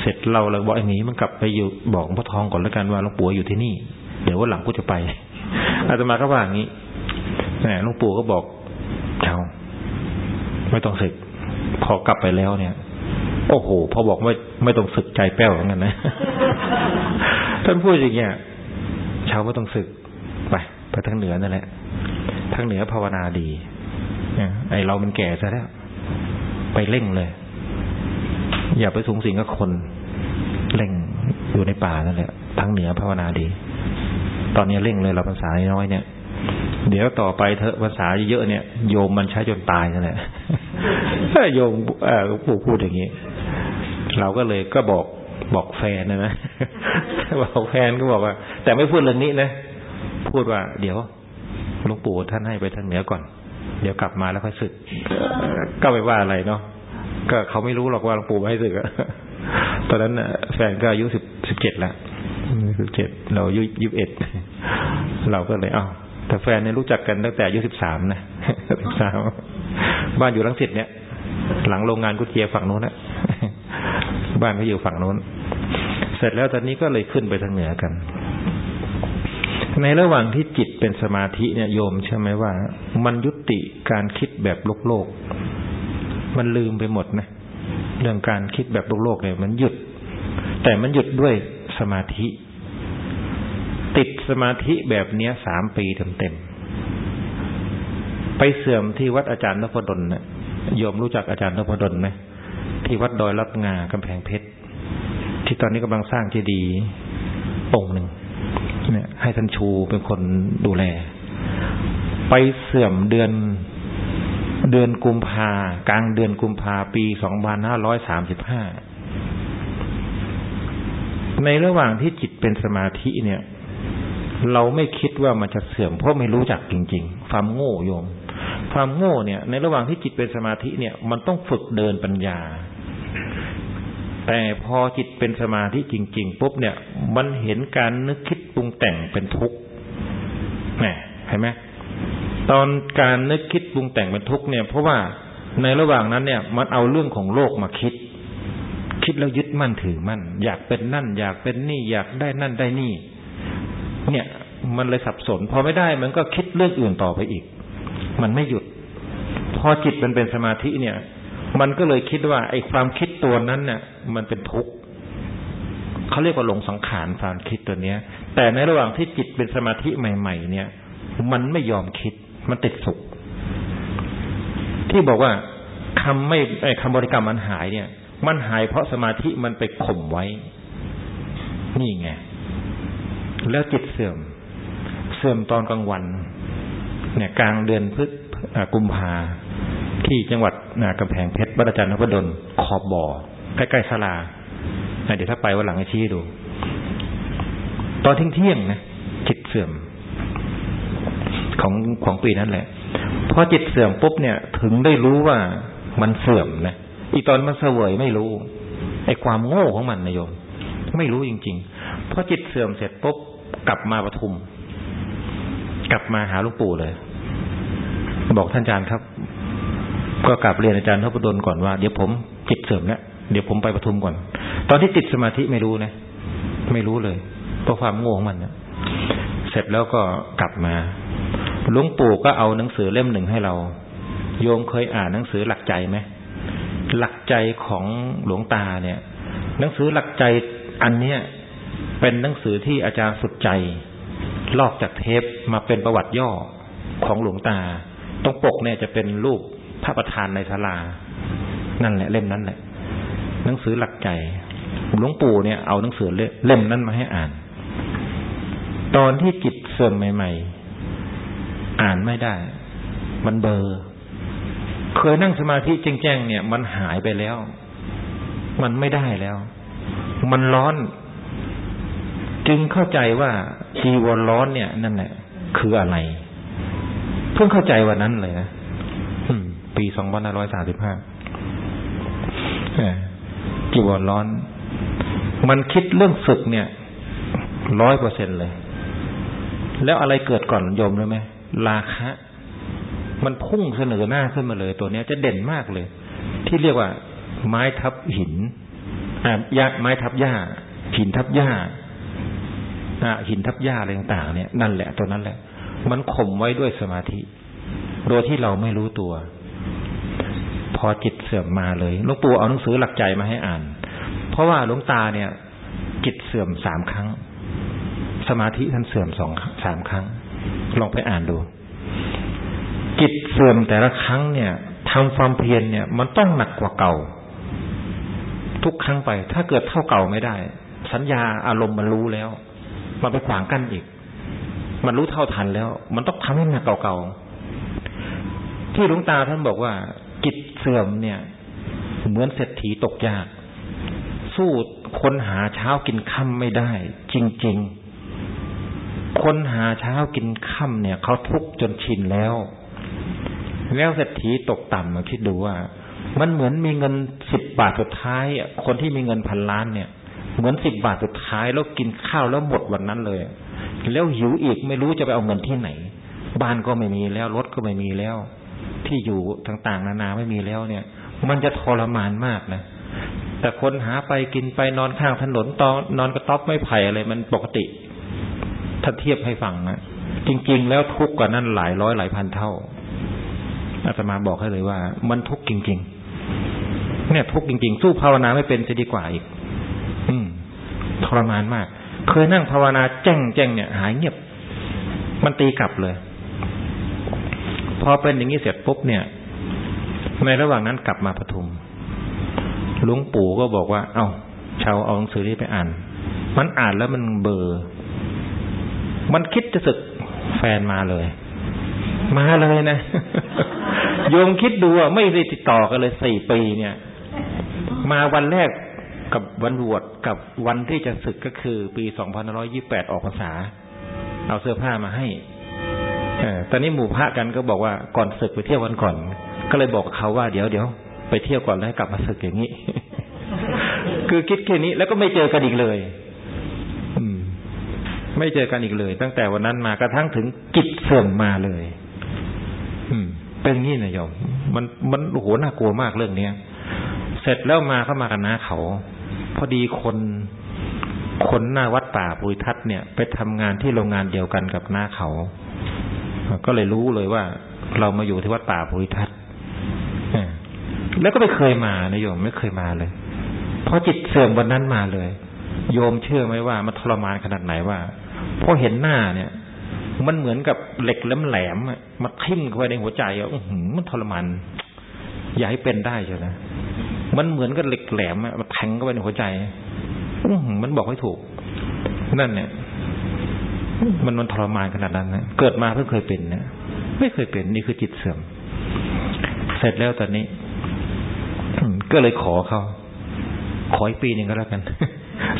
เสร็จเราเลยบอกไอ้นี้มันกลับไปอยู่บอกพระทองก่อนแล้วกันว่าหลวงปู่อยู่ที่นี่ เดี๋ยววันหลังกูจะไปอาตมาก็ว่าอย่างนี้แหมหลวงปู่ก็บอกเจ้าไม่ต้องศึก พอกลับไปแล้วเนี่ย โอ้โหพอบอกไม่ไม่ต้องศึกใจแป้วเหมือนกันนะ ท่านพูดอย่างเงี้ยชาวไม่ต้องศึกไปไปทางเหนือนั่นแหละทางเหนือภาวนาดีไอเรามันแก่ซะแล้ว ไปเร่งเลย อย่าไปสูงสิงกับคน เร่งอยู่ในป่านั่นแหละทางเหนือภาวนาดี ตอนนี้เร่งเลยเราภาษาน้อยเนี่ย เดี๋ยวต่อไปเถอะภาษาเยอะเนี่ยโยมมันใช้จนตายนั่นแหละโยมเออผู้พูดอย่างนี้ เราก็เลยก็บอกบอกแฟนนะนะบอกแฟนก็บอกว่า แต่ไม่พูดเรื่องนี้นะพูดว่า เดี๋ยวหลวงปู่ท่านให้ไปทางเหนือก่อน เดี๋ยวกลับมาแล้วค่อยสึก ก็ไม่ว่าอะไรเนาะก็เขาไม่รู้หรอกว่าหลวงปู่ให้สึกอะตอนนั้นแฟนก็อายุสิบสิบเจ็ดแล้วสิบเจ็ดเราอายุยี่สิบเอ็ดเราก็เลย เอ้า แต่แฟนเนี่ยรู้จักกันตั้งแต่อายุสิบสามนะสิบสามบ้านอยู่ลังสิตเนี่ย หลังโรงงานกุเทียฝั่งโน้นนะบ้านเขาอยู่ฝั่งโน้น เสร็จแล้วตอนนี้ก็เลยขึ้นไปทางเหนือกัน ในระหว่างที่จิตเป็นสมาธิเนี่ยโยมใช่ไหมว่า มันยุติการคิดแบบโลกโลก มันลืมไปหมดนะเรื่องการคิดแบบโลกโลกเนี่ยมันหยุด แต่มันหยุดด้วยสมาธิ ติดสมาธิแบบเนี้ยสามปีเต็มๆไปเสื่อมที่วัดอาจารย์นพดลนะโยมรู้จักอาจารย์นพดลไหมที่วัดดอยรับงากำแพงเพชรที่ตอนนี้กำลังสร้างเจดีย์องค์หนึ่งเนี่ยให้ท่านชูเป็นคนดูแล ไปเสื่อมเดือนเดือนกุมภากลางเดือนกุมภาปีสองพันห้าร้อยสามสิบห้าในระหว่างที่จิตเป็นสมาธิเนี่ย เราไม่คิดว่ามันจะเสื่อม เพราะไม่รู้จักจริง ๆ ความโง่โยม ความโง่เนี่ย ในระหว่างที่จิตเป็นสมาธิเนี่ย มันต้องฝึกเดินปัญญา แต่พอจิตเป็นสมาธิจริง ๆ ปุ๊บเนี่ย มันเห็นการนึกคิดปรุงแต่งเป็นทุกข์แหมเห็นไหมตอนการนึกคิดปรุงแต่งเป็นทุกข์เนี่ย เพราะว่าในระหว่างนั้นเนี่ย มันเอาเรื่องของโลกมาคิด คิดแล้วยึดมั่นถือมั่นอยากเป็นนั่น อยากเป็นนี่ อยากได้นั่นได้นี่ เนี่ย มันเลยสับสน พอไม่ได้มันก็คิดเรื่องอื่นต่อไปอีก มันไม่หยุด พอจิตมันเป็นสมาธิเนี่ย มันก็เลยคิดว่า ไอ้ความคิดตัวนั้นเนี่ยมันเป็นทุกข์เขาเรียกว่าหลงสังขารความคิดตัวเนี้ย แต่ในระหว่างที่จิตเป็นสมาธิใหม่ ๆ เนี่ย มันไม่ยอมคิด มันติดสุข ที่บอกว่าคำไม่ไอ้คำบริกรรมมันหายเนี่ย มันหายเพราะสมาธิมันไปข่มไว้ นี่ไง แล้วจิตเสื่อม เสื่อมตอนกลางวัน เนี่ยกลางเดือนพฤษกุมภาที่จังหวัดกำแพงเพชรบัตรจันทร์นพดลขอบบ่อ ใกล้ๆศาลาเดี๋ยวถ้าไปวันหลังให้ชี้ดู ตอนเที่ยงๆนะจิตเสื่อม ของของปีนั้นแหละพอจิตเสื่อมปุ๊บเนี่ย ถึงได้รู้ว่ามันเสื่อมนะอีตอนมันเสวยไม่รู้ไอ้ความโง่ของมันนะโยม ไม่รู้จริงๆพอจิตเสื่อมเสร็จปุ๊บ กลับมาปทุม กลับมาหาลูกปู่เลย บอกท่านอาจารย์ครับ ก็กลับเรียนอาจารย์ทบดลก่อนว่าเดี๋ยวผมจิตเสื่อมแล้วเดี๋ยวผมไปปทุมก่อน ตอนที่ติดสมาธิไม่รู้นะไม่รู้เลย เพราะความโง่ของมันนะเสร็จแล้วก็กลับมาหลวงปู่ก็เอาหนังสือเล่มหนึ่งให้เรา โยมเคยอ่านหนังสือหลักใจไหมหลักใจของหลวงตาเนี่ย หนังสือหลักใจอันเนี้ย เป็นหนังสือที่อาจารย์สุดใจ ลอกจากเทปมาเป็นประวัติย่อของหลวงตา ตรงปกเนี่ยจะเป็นรูปพระประธานในศาลา นั่นแหละเล่มนั้นแหละ หนังสือหลักใจหลวงปู่เนี่ยเอาหนังสือเล่มนั้นมาให้อ่าน ตอนที่จิตเสื่อมใหม่ ๆ อ่านไม่ได้ มันเบอร์เคยนั่งสมาธิแจ้งๆเนี่ย มันหายไปแล้ว มันไม่ได้แล้ว มันร้อน จึงเข้าใจว่าจีวรร้อนเนี่ย นั่นแหละคืออะไร เพิ่งเข้าใจวันนั้นเลยนะปีสองพันห้าร้อยสาสิบห้าจีวรร้อน มันคิดเรื่องศึกเนี่ยร้อยเปอร์เซ็นเลย แล้วอะไรเกิดก่อนโยมรู้ไหมราคะ มันพุ่งเสนอหน้าขึ้นมาเลย ตัวเนี้ยจะเด่นมากเลย ที่เรียกว่า ไม้ทับหินอ่ายาไม้ทับหญ้าหินทับหญ้า หินทับหญ้าอะไรต่างๆเนี่ยนั่นแหละตัวนั้นแหละ มันข่มไว้ด้วยสมาธิ โดยที่เราไม่รู้ตัว พอจิตเสื่อมมาเลยหลวงปู่เอาหนังสือหลักใจมาให้อ่าน เพราะว่าหลวงตาเนี่ย จิตเสื่อมสามครั้ง สมาธิท่านเสื่อมสองสามครั้ง ลองไปอ่านดู จิตเสื่อมแต่ละครั้งเนี่ยทำความเพียรเนี่ย มันต้องหนักกว่าเก่า ทุกครั้งไป ถ้าเกิดเท่าเก่าไม่ได้ สัญญาอารมณ์มันรู้แล้ว มันไปขวางกั้นอีก มันรู้เท่าทันแล้ว มันต้องทำให้หนักเก่าๆที่หลวงตาท่านบอกว่า จิตเสื่อมเนี่ย เหมือนเศรษฐีตกยาก สู้คนหาเช้ากินค่ำไม่ได้ จริง ๆ คนหาเช้ากินค่ำเนี่ยเขาทุกข์จนชินแล้ว แล้วเศรษฐีตกต่ำมาคิดดูว่า มันเหมือนมีเงินสิบบาทสุดท้ายคนที่มีเงินพันล้านเนี่ย เหมือนสิบบาทสุดท้ายแล้วกินข้าวแล้วหมดวันนั้นเลย แล้วหิวอีกไม่รู้จะไปเอาเงินที่ไหน บ้านก็ไม่มีแล้วรถก็ไม่มีแล้ว ที่อยู่ต่างๆ นานาไม่มีแล้วเนี่ย มันจะทรมานมากนะแต่คนหาไปกินไปนอนข้างถนนตอนนอนกระต๊อบไม่ไผ่อะไรมันปกติถ้าเทียบให้ฟังนะจริง ๆ แล้วทุกข์กว่านั้นหลายร้อยหลายพันเท่าอาตมาบอกให้เลยว่า มันทุกข์จริง ๆ เนี่ยทุกข์จริง ๆ สู้ภาวนาไม่เป็นจะดีกว่าอีก รมานมาก เคยนั่งภาวนาแจ้งแจ้งเนี่ย หายเงียบ มันตีกลับเลย พอเป็นอย่างนี้เสร็จปุ๊บเนี่ย ในระหว่างนั้นกลับมาปทุมหลวงปู่ก็บอกว่า เอา้าชาวเอาหนังสือนี้ไปอ่าน มันอ่านแล้วมันเบอร์มันคิดจะศึกแฟนมาเลย มาเลยนะโยมคิดดูอะไม่ได้ติดต่อกันเลยสี่ปีเนี่ย มาวันแรก กับวันบวชกับวันที่จะศึกก็คือ ปีสองพันร้อยยี่แปดออกภาษา เอาเสื้อผ้ามาให้อตอนนี้หมู่พระกันก็บอกว่าก่อนศึกไปเที่ยววันก่อน ก็เลยบอกเขาว่าเดี๋ยวเดี๋ยวไปเที่ยวก่อนแล้วกลับมาศึกอย่างนี้ คือคิดแค่นี้แล้วก็ไม่เจอกันอีกเลย อืม ไม่เจอกันอีกเลย ตั้งแต่วันนั้นมากระทั่งถึงจิตเสื่อมมาเลย อืม เป็นงี้นะโยม มันมันโอ้โหน่ากลัวมากเรื่องเนี้ย เสร็จแล้วมาเข้ามากันนะเขา พอดีคนคนหน้าวัดป่าปุยทัศเนี่ย ไปทำงานที่โรงงานเดียวกันกับหน้าเขา ก็เลยรู้เลยว่า เรามาอยู่ที่วัดป่าปุยทัศแล้วก็ไม่เคยมานะโยมไม่เคยมาเลยเพราะจิตเสื่อมวันนั้นมาเลย โยมเชื่อไหมว่ามันทรมานขนาดไหนว่าพอเห็นหน้าเนี่ย มันเหมือนกับเหล็กแหลมๆมมาทิ่มเข้าไปในหัวใจอะมันทรมานอย่าให้เป็นได้ใช่ไหม มันเหมือนกับเหล็กแหลมอะมันแทงเข้าไปในหัวใจอื้อหือมันบอกไม่ถูก นั่นเนี่ย มันมันทรมานขนาดนั้นนะเกิดมาเพิ่งเคยเป็นนะไม่เคยเป็นนี่คือจิตเสื่อม เสร็จแล้วตอนนี้ก็เลยขอเขาขออีกปีหนึ่งก็แล้วกัน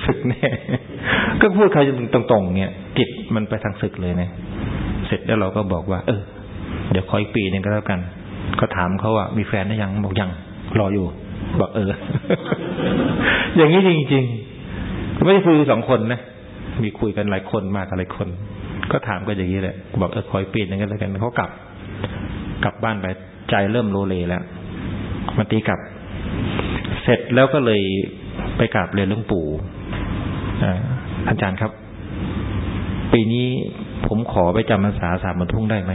ศึกแน่ก็พูดใครตรงๆเนี่ยจิตมันไปทางศึกเลยเนี่ยเสร็จแล้วเราก็บอกว่า เออ เดี๋ยวขออีกปีหนึ่งก็แล้วกัน ก็ถามเขาว่ามีแฟนหรือยังบอกยังรออยู่ บอกเออ อย่างนี้จริง ๆ ไม่ได้คุยสองคนนะ มีคุยกันหลายคนมากหลายคน ก็ถามกันอย่างนี้แหละ บอกเออขออีกปีหนึงก็แล้วกันเขากลับ กลับบ้านไปใจเริ่มโลเลแล้วมาตีกลับ เสร็จแล้วก็เลยไปกราบเรียนหลวงปู่อาจารย์ครับ ปีนี้ผมขอไปจำพรรษาสามบรรทุ่งได้ไหม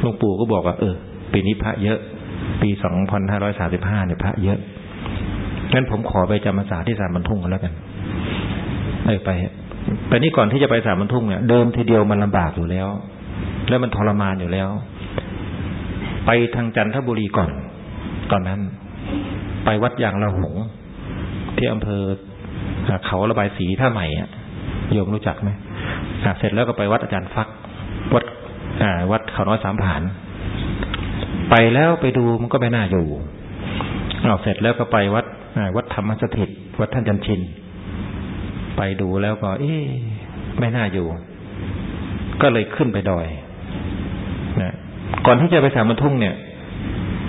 หลวงปู่ก็บอกว่าเออปีนี้พระเยอะ ปีสองพันห้าร้อยสาสิบห้าเนี่ยพระเยอะงั้นผมขอไปจำพรรษาที่สามบรรทุ่งกันแล้วกันเออไปแต่นี่ก่อนที่จะไปสามบรรทุ่งเนี่ยเดิมทีเดียวมันลำบากอยู่แล้ว แล้วมันทรมานอยู่แล้ว ไปทางจันทบุรีก่อน ตอนนั้น ไปวัดยางละหงที่อำเภอเขาระบายสีท่าใหม่อะโยมรู้จักไหมเสร็จแล้วก็ไปวัดอาจารย์ฟัก วัดวัดเขาน้อยสามผ่าน ไปแล้วไปดูมันก็ไม่น่าอยู่เอาเสร็จแล้วก็ไปวัดวัดธรรมสถิต วัดท่านจันชิน ไปดูแล้วก็ เอ๊ไม่น่าอยู่ ก็เลยขึ้นไปดอยนะก่อนที่จะไปสามบรรทุ่งเนี่ย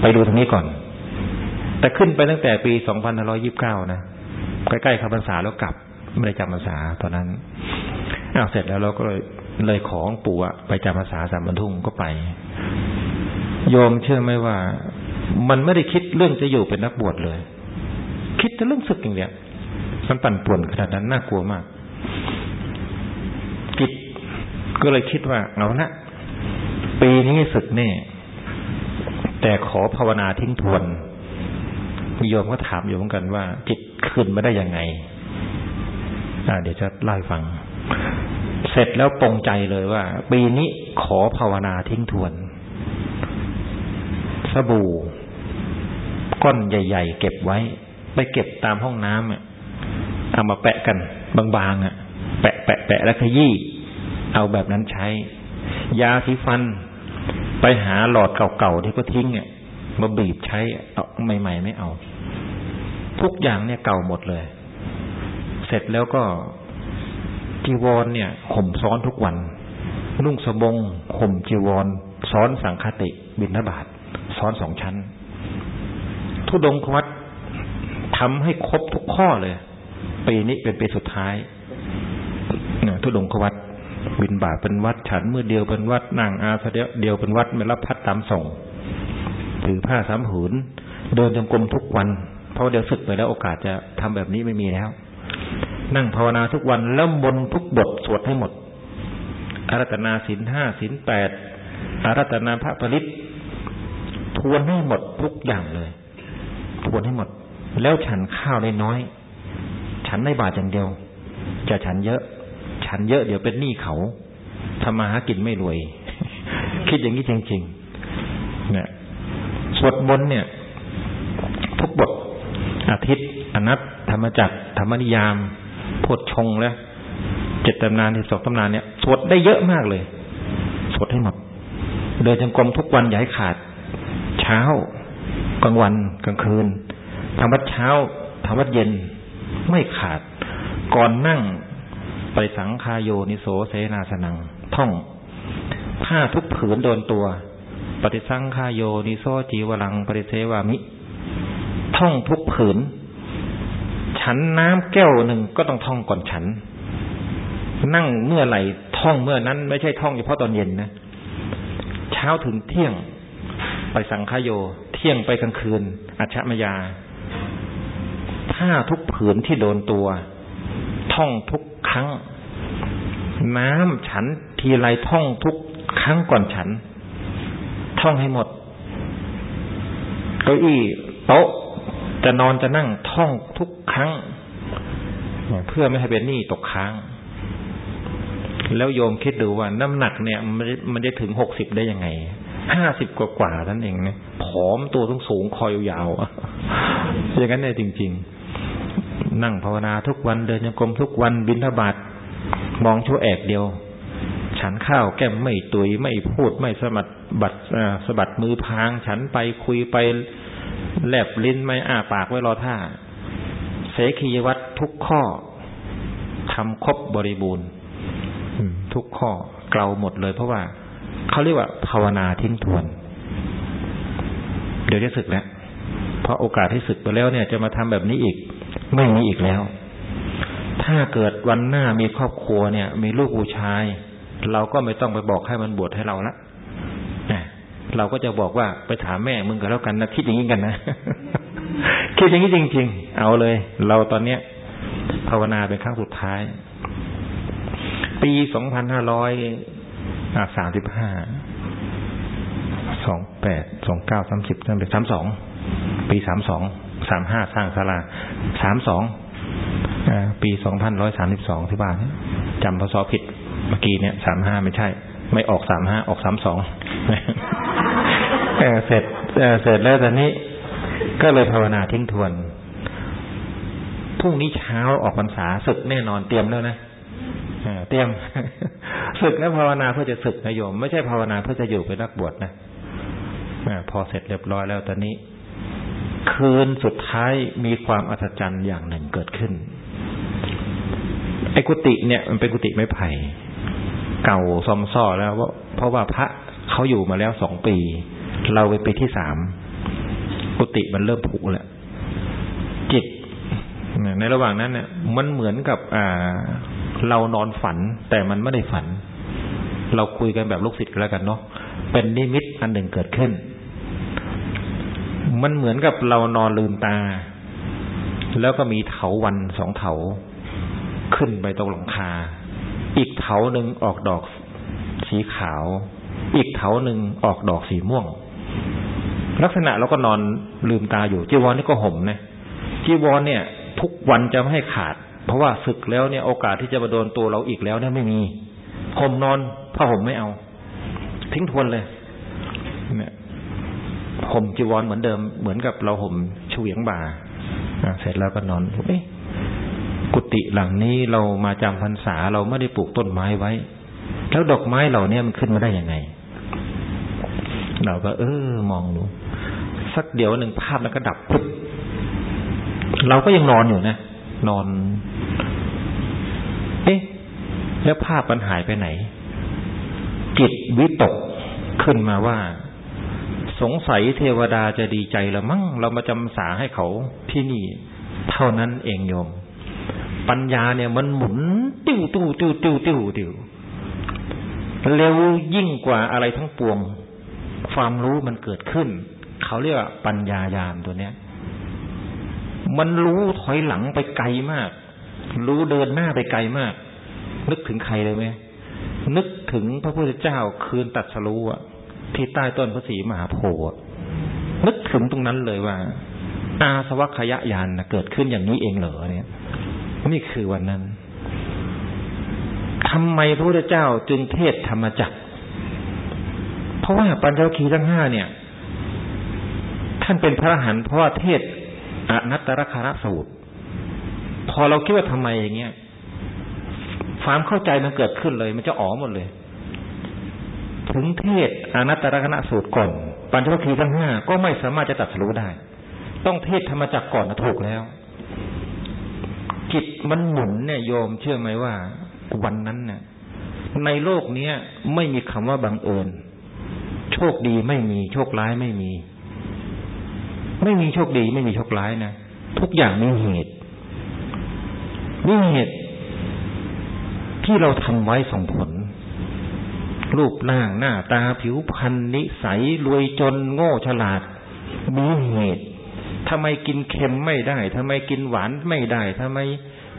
ไปดูทางนี้ก่อน แต่ขึ้นไปตั้งแต่ปีสองพันห้าร้อยิบเก้านะใกล้ๆคำพรรษาแล้วกลับ ไม่ได้จำพรรษาตอนนั้นอ้าเสร็จแล้วเราก็เลยเลยของปู่อะไปจำพรรษาสามบรรทุ่งก็ไป โยมเชื่อไหมว่า มันไม่ได้คิดเรื่องจะอยู่เป็นนักบวชเลย คิดแต่เรื่องศึกอย่างเดียวมันปั่นป่วนขนาดนั้นน่ากลัวมากจิตก็เลยคิดว่าเอานะปีนี้ศึกแน่แต่ขอภาวนาทิ้งทวนโยมก็ถามอยู่เหมือนกันว่า จิตขึ้นมาได้ยังไงอ่าเดี๋ยวจะเล่าให้ฟัง เสร็จแล้วปรงใจเลยว่า ปีนี้ขอภาวนาทิ้งทวน บู่ ก้อนใหญ่ ๆ เก็บไว้ ไปเก็บตามห้องน้ำอะเอามาแปะกัน บางๆอะ แปะแปะแปะแล้วขยี้เอาแบบนั้นใช้ ยาสีฟัน ไปหาหลอดเก่าๆที่ก็ทิ้งอะมาบีบใช้เอาใหม่ ๆ ไม่เอา ทุกอย่างเนี่ยเก่าหมดเลย เสร็จแล้วก็จีวรเนี่ยห่มซ้อนทุกวัน นุ่งสบงห่มจีวร ซ้อนสังคติบินทบาท ซ้อนสองชั้น ทุดงควัดทำให้ครบทุกข้อเลย ปีนี้เป็นปีสุดท้ายทุดงควัดบินบาทเป็นวัด ฉันมือเดียวเป็นวัดนั่งอาสเดียวเป็นวัดไม่รับพัดตามส่งถือผ้าสามหืน เดินจงกรมทุกวัน เพราะเดี๋ยวศึกไปแล้วโอกาสจะทำแบบนี้ไม่มีแล้ว นั่งภาวนาทุกวันแล้วบนทุกบทสวดให้หมดอารัตนาสินห้าสินแปดอารัตนาพระปริต ทวนให้หมดทุกอย่างเลย ทวนให้หมด แล้วฉันข้าวได้น้อย ฉันในบาทอย่างเดียว จะฉันเยอะ ฉันเยอะเดี๋ยวเป็นหนี้เขาทำมาหากินไม่รวย คิดอย่างนี้จริงๆเนี่ยสวดมนต์เนี่ย ทุกบทอาทิตย์ อนัตธรรมจักรธรรมนิยามโพชชงแล้วเจ็ดตำนานที่สองตำนานเนี่ยสวดได้เยอะมากเลย สวดให้หมดเดินจงกรมทุกวันอย่าให้ขาด เช้ากลางวันกลางคืนทำวัดเช้าทำวัดเย็นไม่ขาด ก่อนนั่งไปสังคาโยนิโสเสนาสนัง ท่องผ้าทุกผืนโดนตัว ปฏิสังขายโยนิโซจีวลัง ปริเสวามิ ท่องทุกผืน ฉันน้ำแก้วหนึ่งก็ต้องท่องก่อนฉัน นั่งเมื่อไหร่ท่องเมื่อนั้น ไม่ใช่ท่องเฉพาะตอนเย็นนะ เช้าถึงเที่ยง ไปสังขโย เที่ยงไปกลางคืน อัชมยา ถ้าทุกผืนที่โดนตัว ท่องทุกครั้ง น้ำฉันทีไรท่องทุกครั้งก่อนฉัน ท่องให้หมด เก้าอี้โต๊ะจะนอนจะนั่งท่องทุกครั้ง เพื่อไม่ให้เป็นหนี้ตกค้าง แล้วโยมคิดดูว่าน้ำหนักเนี่ย มันจะถึงหกสิบได้ยังไง ห้าสิบกว่ากว่าท่านเองเนี่ยผอมตัวต้องสูงคอยยาวอย่างนั้นเนี่ยจริง ๆ นั่งภาวนาทุกวันเดินยังกรมทุกวันบินทบาทมองชั่วแอกเดียว ฉันข้าวแก้มไม่ตุยไม่พูดไม่สมัดบัดสะบัดมือพาง ฉันไปคุยไปแลบลิ้นไม่อ้าปากไว้รอท่าเสขียวัตทุกข้อทำครบบริบูรณ์ทุกข้อเกลาหมดเลยเพราะว่า เขาเรียกว่าภาวนาทิ้งทวน เดี๋ยวจะศึกแล้วเพราะโอกาสที่ศึกไปแล้วเนี่ย จะมาทำแบบนี้อีก ไม่มีอีกแล้ว ถ้าเกิดวันหน้ามีครอบครัวเนี่ย มีลูกผู้ชาย เราก็ไม่ต้องไปบอกให้มันบวชให้เราละเราก็จะบอกว่าไปถามแม่มึงกันแล้วกันนะคิดอย่างนี้กันนะคิดอย่างนี้จริง ๆ เอาเลย เราตอนเนี้ย ภาวนาเป็นครั้งสุดท้าย ปีสองพันห้าร้อย สามสิบห้าสองแปดสองเก้าสามสิบสามสิบสามสองปีสามสองสามห้าสร้างศาลาสามสองปีสองพันร้อยสามสิบสองที่บ้านจำพศผิดเมื่อกี้เนี่ยสามห้าไม่ใช่ ไม่ออกสามห้าออกสามสองเสร็จเสร็จแล้วตอนนี้ ก็เลยภาวนาทิ้งทวนพรุ่งนี้เช้าออกพรรษาศึกแน่นอนเตรียมแล้วนะเตรียม ศึกนะภาวนาเพื่อจะศึกนะโยม ไม่ใช่ภาวนาเพื่อจะอยู่เป็นนักบวชนะพอเสร็จเรียบร้อยแล้วตอนนี้ คืนสุดท้ายมีความอัศจรรย์อย่างหนึ่งเกิดขึ้นไอ้กุฏิเนี่ยมันเป็นกุฏิไม้ไผ่เก่าซอมซ่อแล้วว่าเพราะว่าพระเขาอยู่มาแล้วสองปี เราไปปีที่สามกุฏิมันเริ่มผุแล้วจิตในระหว่างนั้นเนี่ยมันเหมือนกับ อ่า เรานอนฝัน แต่มันไม่ได้ฝัน เราคุยกันแบบลูกศิษย์กันแล้วกันเนาะเป็นนิมิตอันหนึ่งเกิดขึ้น มันเหมือนกับเรานอนลืมตา แล้วก็มีเถาวันสองเถา ขึ้นไปตรงหลังคา อีกเถาหนึ่งออกดอกสีขาว อีกเถาหนึ่งออกดอกสีม่วง ลักษณะเราก็นอนลืมตาอยู่จีวรนี่ก็ห่มนะจีวรเนี่ย ทุกวันจะไม่ให้ขาด เพราะว่าศึกแล้วเนี่ยโอกาสที่จะมาโดนตัวเราอีกแล้วเนี่ยไม่มี ห่มนอนผ้าห่มไม่เอา ทิ้งทวนเลยเนี่ยห่มจีวรเหมือนเดิม เหมือนกับเราห่มเฉวียงบ่าเสร็จแล้วก็นอนเอ๊ะกุฏิหลังนี้เรามาจำพรรษาเราไม่ได้ปลูกต้นไม้ไว้ แล้วดอกไม้เหล่านี้มันขึ้นมาได้ยังไง เราก็ เออ มองดูสักเดี๋ยวหนึ่งภาพนั้นก็ดับปุ๊บเราก็ยังนอนอยู่นะนอน แล้วภาพมันหายไปไหน จิตวิตกขึ้นมาว่า สงสัยเทวดาจะดีใจละมั้งเรามาจำสาให้เขาที่นี่ เท่านั้นเองโยม ปัญญาเนี่ยมันหมุน ติ้วติ้วติ้วติ้วติ้วติ้วเร็วยิ่งกว่าอะไรทั้งปวง ความรู้มันเกิดขึ้น เขาเรียกว่าปัญญายามตัวเนี้ย มันรู้ถอยหลังไปไกลมาก รู้เดินหน้าไปไกลมาก นึกถึงใครเลยไหมนึกถึงพระพุทธเจ้าคืนตัดสรู้อะที่ใต้ต้นพระศรีมหาโพธิ์นึกถึงตรงนั้นเลยว่า อาสวัคยายานนะเกิดขึ้นอย่างนี้เองเหรอเนี่ย นี่คือวันนั้นทำไมพระพุทธเจ้าจึงเทศธรรมจักร เพราะว่าปัญจวัคคีย์ทั้งห้าเนี่ย ท่านเป็นพระอรหันต์เพราะว่าเทศอนัตตรคารสูตร พอเราคิดว่าทำไมอย่างเงี้ย ความเข้าใจมันเกิดขึ้นเลย มันจะอ๋อหมดเลย ถึงเทศอนัตตรคณะสูตรก่อนปัญจวัคคีย์ทั้งห้าก็ไม่สามารถจะตัดสู้ได้ ต้องเทศธรรมจักก่อนนะถูกแล้วจิตมันหมุนเนี่ยโยมเชื่อไหมว่า วันนั้นเนี่ยในโลกเนี้ยไม่มีคำว่าบังเอิญ โชคดีไม่มีโชคร้ายไม่มี ไม่มีโชคดี ไม่มีโชคร้ายนะทุกอย่างมีเหตุมีเหตุ ที่เราทำไว้ส่งผล รูปร่างหน้าตาผิวพรรณนิสัยรวยจนโง่ฉลาด มีเหตุทำไมกินเค็มไม่ได้ทำไมกินหวานไม่ได้ทำไม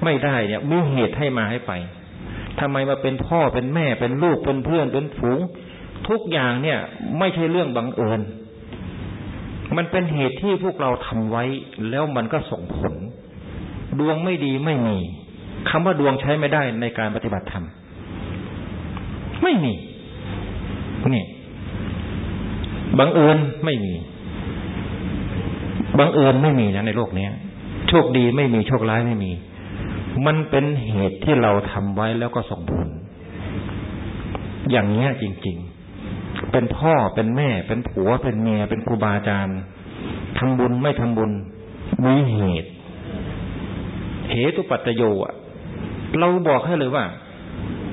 ไม่ได้เนี่ยมีเหตุให้มาให้ไปทำไมมาเป็นพ่อเป็นแม่เป็นลูกเป็นเพื่อนเป็นฝูง ทุกอย่างเนี่ย ไม่ใช่เรื่องบังเอิญ มันเป็นเหตุที่พวกเราทำไว้ แล้วมันก็ส่งผล ดวงไม่ดีไม่มี คำว่าดวงใช้ไม่ได้ในการปฏิบัติธรรม ไม่มี นี่บังเอิญไม่มีบังเอิญไม่มีนะในโลกนี้โชคดีไม่มีโชคร้ายไม่มี มันเป็นเหตุที่เราทำไว้แล้วก็ส่งผล อย่างเนี้ยจริง ๆ เป็นพ่อเป็นแม่ เป็นผัวเป็นเมียเป็นครูบาอาจารย์ทำบุญไม่ทำบุญมีเหตุ เหตุปัจโยอะ เราบอกให้เลยว่า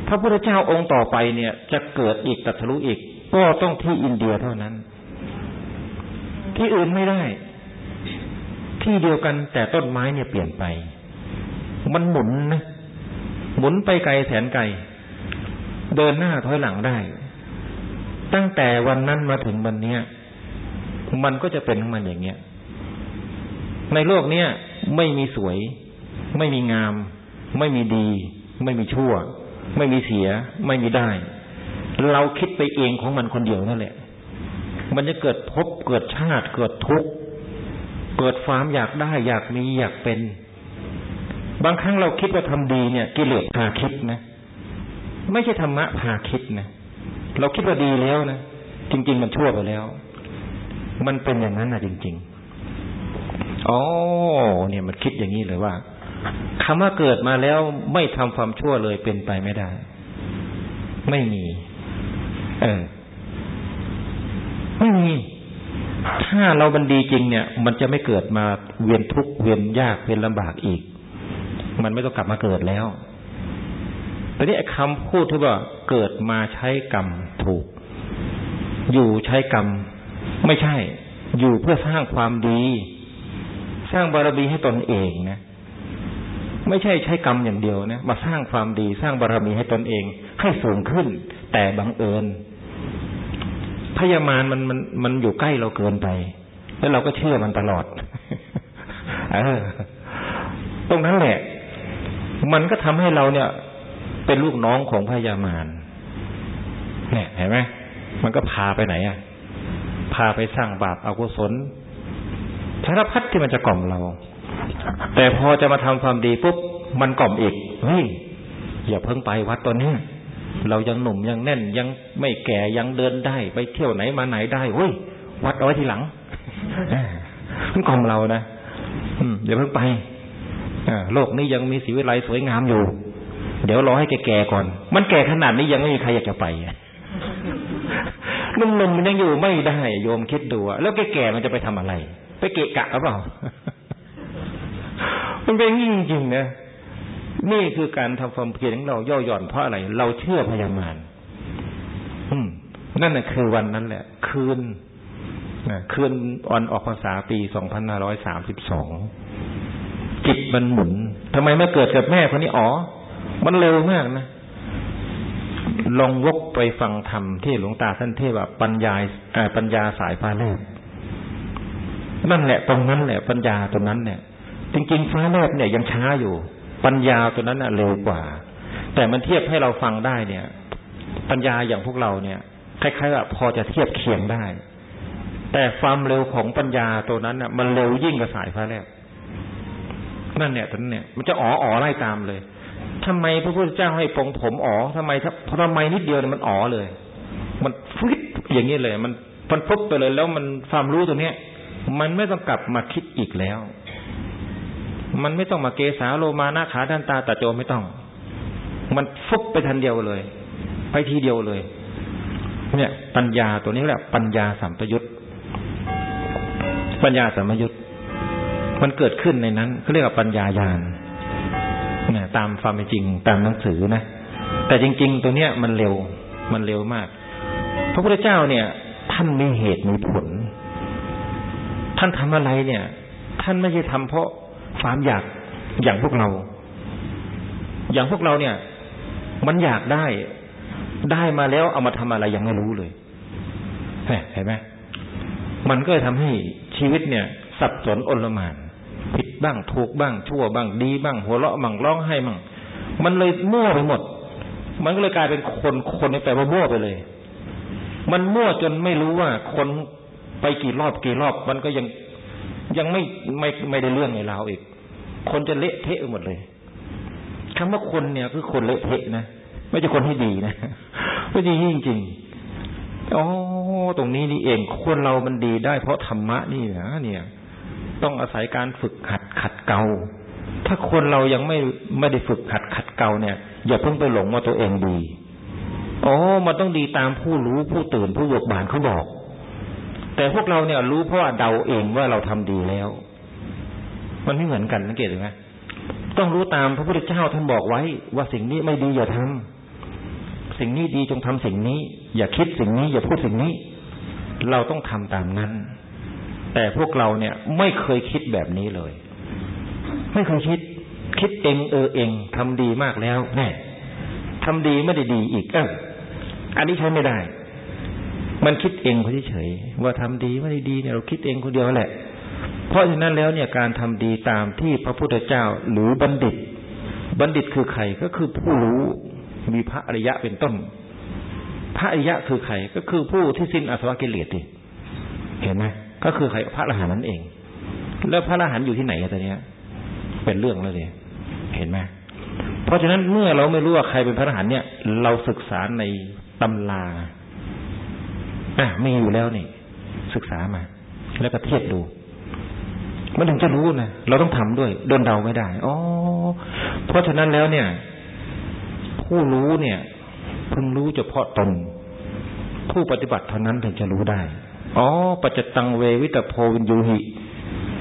พระพุทธเจ้าองค์ต่อไปเนี่ย จะเกิดอีกตัทะลุอีก ก็ต้องที่อินเดียเท่านั้น ที่อื่นไม่ได้ ที่เดียวกันแต่ต้นไม้เนี่ยเปลี่ยนไป มันหมุนนะหมุนไปไกลแสนไกล เดินหน้าถอยหลังได้ ตั้งแต่วันนั้นมาถึงวันเนี้ยมันก็จะเป็นของมันอย่างเงี้ยในโลกเนี้ยไม่มีสวย ไม่มีงาม ไม่มีดี ไม่มีชั่ว ไม่มีเสีย ไม่มีได้ เราคิดไปเองของมันคนเดียวนั่นแหละ มันจะเกิดพบเกิดชาติเกิดทุกข์เกิดความอยากได้ อยากมีอยากเป็น บางครั้งเราคิดว่าทำดีเนี่ย กิเลสพาคิดนะ ไม่ใช่ธรรมะพาคิดนะเราคิดว่าดีแล้วนะจริง ๆ มันชั่วไปแล้ว มันเป็นอย่างนั้นนะจริง ๆอ๋อเนี่ยมันคิดอย่างนี้เลยว่า คำว่าเกิดมาแล้วไม่ทำความชั่วเลยเป็นไปไม่ได้ ไม่มี เออ ไม่มี ถ้าเราบันดีจริงเนี่ย มันจะไม่เกิดมาเวียนทุกข์เวียนยากเวียนลำบากอีก มันไม่ต้องกลับมาเกิดแล้วแต่นี่ไอ้คำพูดที่ว่าเกิดมาใช้กรรมถูก อยู่ใช้กรรม ไม่ใช่ อยู่เพื่อสร้างความดี สร้างบารมีให้ตนเองนะ ไม่ใช่ใช้กรรมอย่างเดียวนะมาสร้างความดีสร้างบารมีให้ตนเอง ให้สูงขึ้น แต่บังเอิญพยามารมันมันมันอยู่ใกล้เราเกินไป แล้วเราก็เชื่อมันตลอดเออตรงนั้นแหละ มันก็ทำให้เราเนี่ย เป็นลูกน้องของพยามารเนี่ยเห็นไหมมันก็พาไปไหนอะ พาไปสร้างบาปอากุศลสารพัดที่มันจะกล่อมเรา แต่พอจะมาทำความดีปุ๊บมันกล่อมอีกเฮ้ยอย่าเพิ่งไปวัดตอนนี้เรายังหนุ่มยังแน่นยังไม่แก่ยังเดินได้ไปเที่ยวไหนมาไหนได้เฮ้ยวัดเอาไว้ทีหลังมันกล่อมเรานะอืมอย่าเพิ่งไปโลกนี้ยังมีสีวิไลสวยงามอยู่ เดี๋ยวรอให้แก่ๆก่อน มันแก่ขนาดนี้ยังไม่มีใครอยากจะไปหนุ่มๆมันยังอยู่ไม่ได้โยมคิดดูแล้วแก่ๆมันจะไปทำอะไร ไปเกะกะหรือเปล่า มันเป็นจริงๆนะนี่คือการทำความเพียรของเราย่อหย่อนเพราะอะไร เราเชื่อพยามารอืม นั่นแหละคือวันนั้นแหละ คืนนะคืนอ่อนออกภาษาปีสองพันห้าร้อยสามสิบสองจิตมันหมุนทำไมไม่เกิดกับแม่คนนี้อ๋อ มันเร็วมากนะลองวกไปฟังธรรมที่หลวงตาท่านเทศว่าปัญญาปัญญาสายฟ้าแลบนั่นแหละ ตรงนั้นแหละ ปัญญาตัวนั้นเนี่ย จริงๆ ฟ้าแลบเนี่ยยังช้าอยู่ ปัญญาตัวนั้นน่ะเร็วกว่า แต่มันเทียบให้เราฟังได้เนี่ย ปัญญาอย่างพวกเราเนี่ยคล้ายๆว่าพอจะเทียบเคียงได้ แต่ความเร็วของปัญญาตัวนั้นน่ะ มันเร็วยิ่งกว่าสายฟ้าแลบนั่นเนี่ยตอนนั้นเนี่ยมันจะอ๋ออ๋อไล่ตามเลยทำไมพระพุทธเจ้าให้ปรงผมอ๋อทำไมถ้าทำไมนิดเดียวเนี่ยมันอ๋อเลย มันฟิตอย่างนี้เลย มันฟันฟุบไปเลย แล้วมันความรู้ตัวเนี้ย มันไม่ต้องกลับมาคิดอีกแล้ว มันไม่ต้องมาเกสาโลมาหน้าขาด้านตาตาโจไม่ต้อง มันฟุบไปทันเดียวเลย ไปทีเดียวเลย เนี่ย ปัญญาตัวนี้แหละ ปัญญาสัมปยุตปัญญาสัมปยุตมันเกิดขึ้นในนั้นเขาเรียกว่าปัญญายาณนะตามความเป็นจริงตามหนังสือนะแต่จริง ๆ ตัวเนี้ยมันเร็ว มันเร็วมาก พระพุทธเจ้าเนี่ย ท่านมีเหตุมีผล ท่านทำอะไรเนี่ย ท่านไม่ใช่ทำเพราะ ความอยากอย่างพวกเรา อย่างพวกเราเนี่ย มันอยากได้ได้มาแล้วเอามาทำอะไรยังไม่รู้เลยเห็นไหมมันก็ทำให้ชีวิตเนี่ย สับสนอนลมานผิดบ้างถูกบ้างชั่วบ้างดีบ้าง หัวเราะบ้างร้องไห้บ้างมันเลยมั่วไปหมด มันก็เลยกลายเป็นคนคนในแปลว่ามั่วไปเลย มันมั่วจนไม่รู้ว่าคนไปกี่รอบกี่รอบ มันก็ยัง ยังไม่ไม่ไม่ได้เรื่องในราวอีก คนจะเละเทะหมดเลยคำว่าคนเนี่ยคือคนเละเทะนะไม่ใช่คนที่ดีนะไม่ดีจริงๆอ๋อตรงนี้นี่เองคนเรามันดีได้ เพราะธรรมะนี่นะเนี่ย ต้องอาศัยการฝึกหัดขัดเกลาถ้าคนเรายังไม่ไม่ได้ฝึกหัดขัดเกลาเนี่ย อย่าเพิ่งไปหลงว่าตัวเองดีอ๋อมันต้องดีตามผู้รู้ผู้ตื่นผู้เบิกบานเขาบอก แต่พวกเราเนี่ยรู้เพราะว่าเดาเองว่าเราทำดีแล้ว มันไม่เหมือนกันสังเกตไหมต้องรู้ตามพระพุทธเจ้าท่านบอกไว้ ว่าสิ่งนี้ไม่ดีอย่าทำสิ่งนี้ดีจงทำสิ่งนี้ อย่าคิดสิ่งนี้ อย่าพูดสิ่งนี้ เราต้องทำตามนั้น แต่พวกเราเนี่ยไม่เคยคิดแบบนี้เลย ไม่เคยคิด คิดเองเออเองทำดีมากแล้วแน่ทำดีไม่ได้ดีอีกเอออันนี้ใช้ไม่ได้ มันคิดเองเฉยๆว่าทำดีไม่ด้ดีเนี่ยเราคิดเองคนเดียวแหละ เพราะฉะนั้นแล้วเนี่ยการทำดีตามที่พระพุทธเจ้าหรือบัณฑิต บัณฑิตคือใครก็คือผู้รู้มีพระอริยะเป็นต้น พระอริยะคือใครก็คือผู้ที่สิ้นอาสวะกิเลสดิเห็นไหมก็คือใครพระอรหันต์นั่นเอง แล้วพระอรหันต์อยู่ที่ไหนตอนนี้เป็นเรื่องแล้วเลยเห็นไหมเพราะฉะนั้นเมื่อเราไม่รู้ว่าใครเป็นพระอรหันต์เนี่ย เราศึกษาในตำรา อะมีอยู่แล้วนี่ ศึกษามา แล้วก็เทียบดู มันถึงจะรู้นะเราต้องทำด้วยเดินเดาไม่ได้อ๋อเพราะฉะนั้นแล้วเนี่ย ผู้รู้เนี่ยพึงรู้เฉพาะตน ผู้ปฏิบัติเท่านั้นถึงจะรู้ได้อ๋อปัจจตังเววิตโพวินยูหิ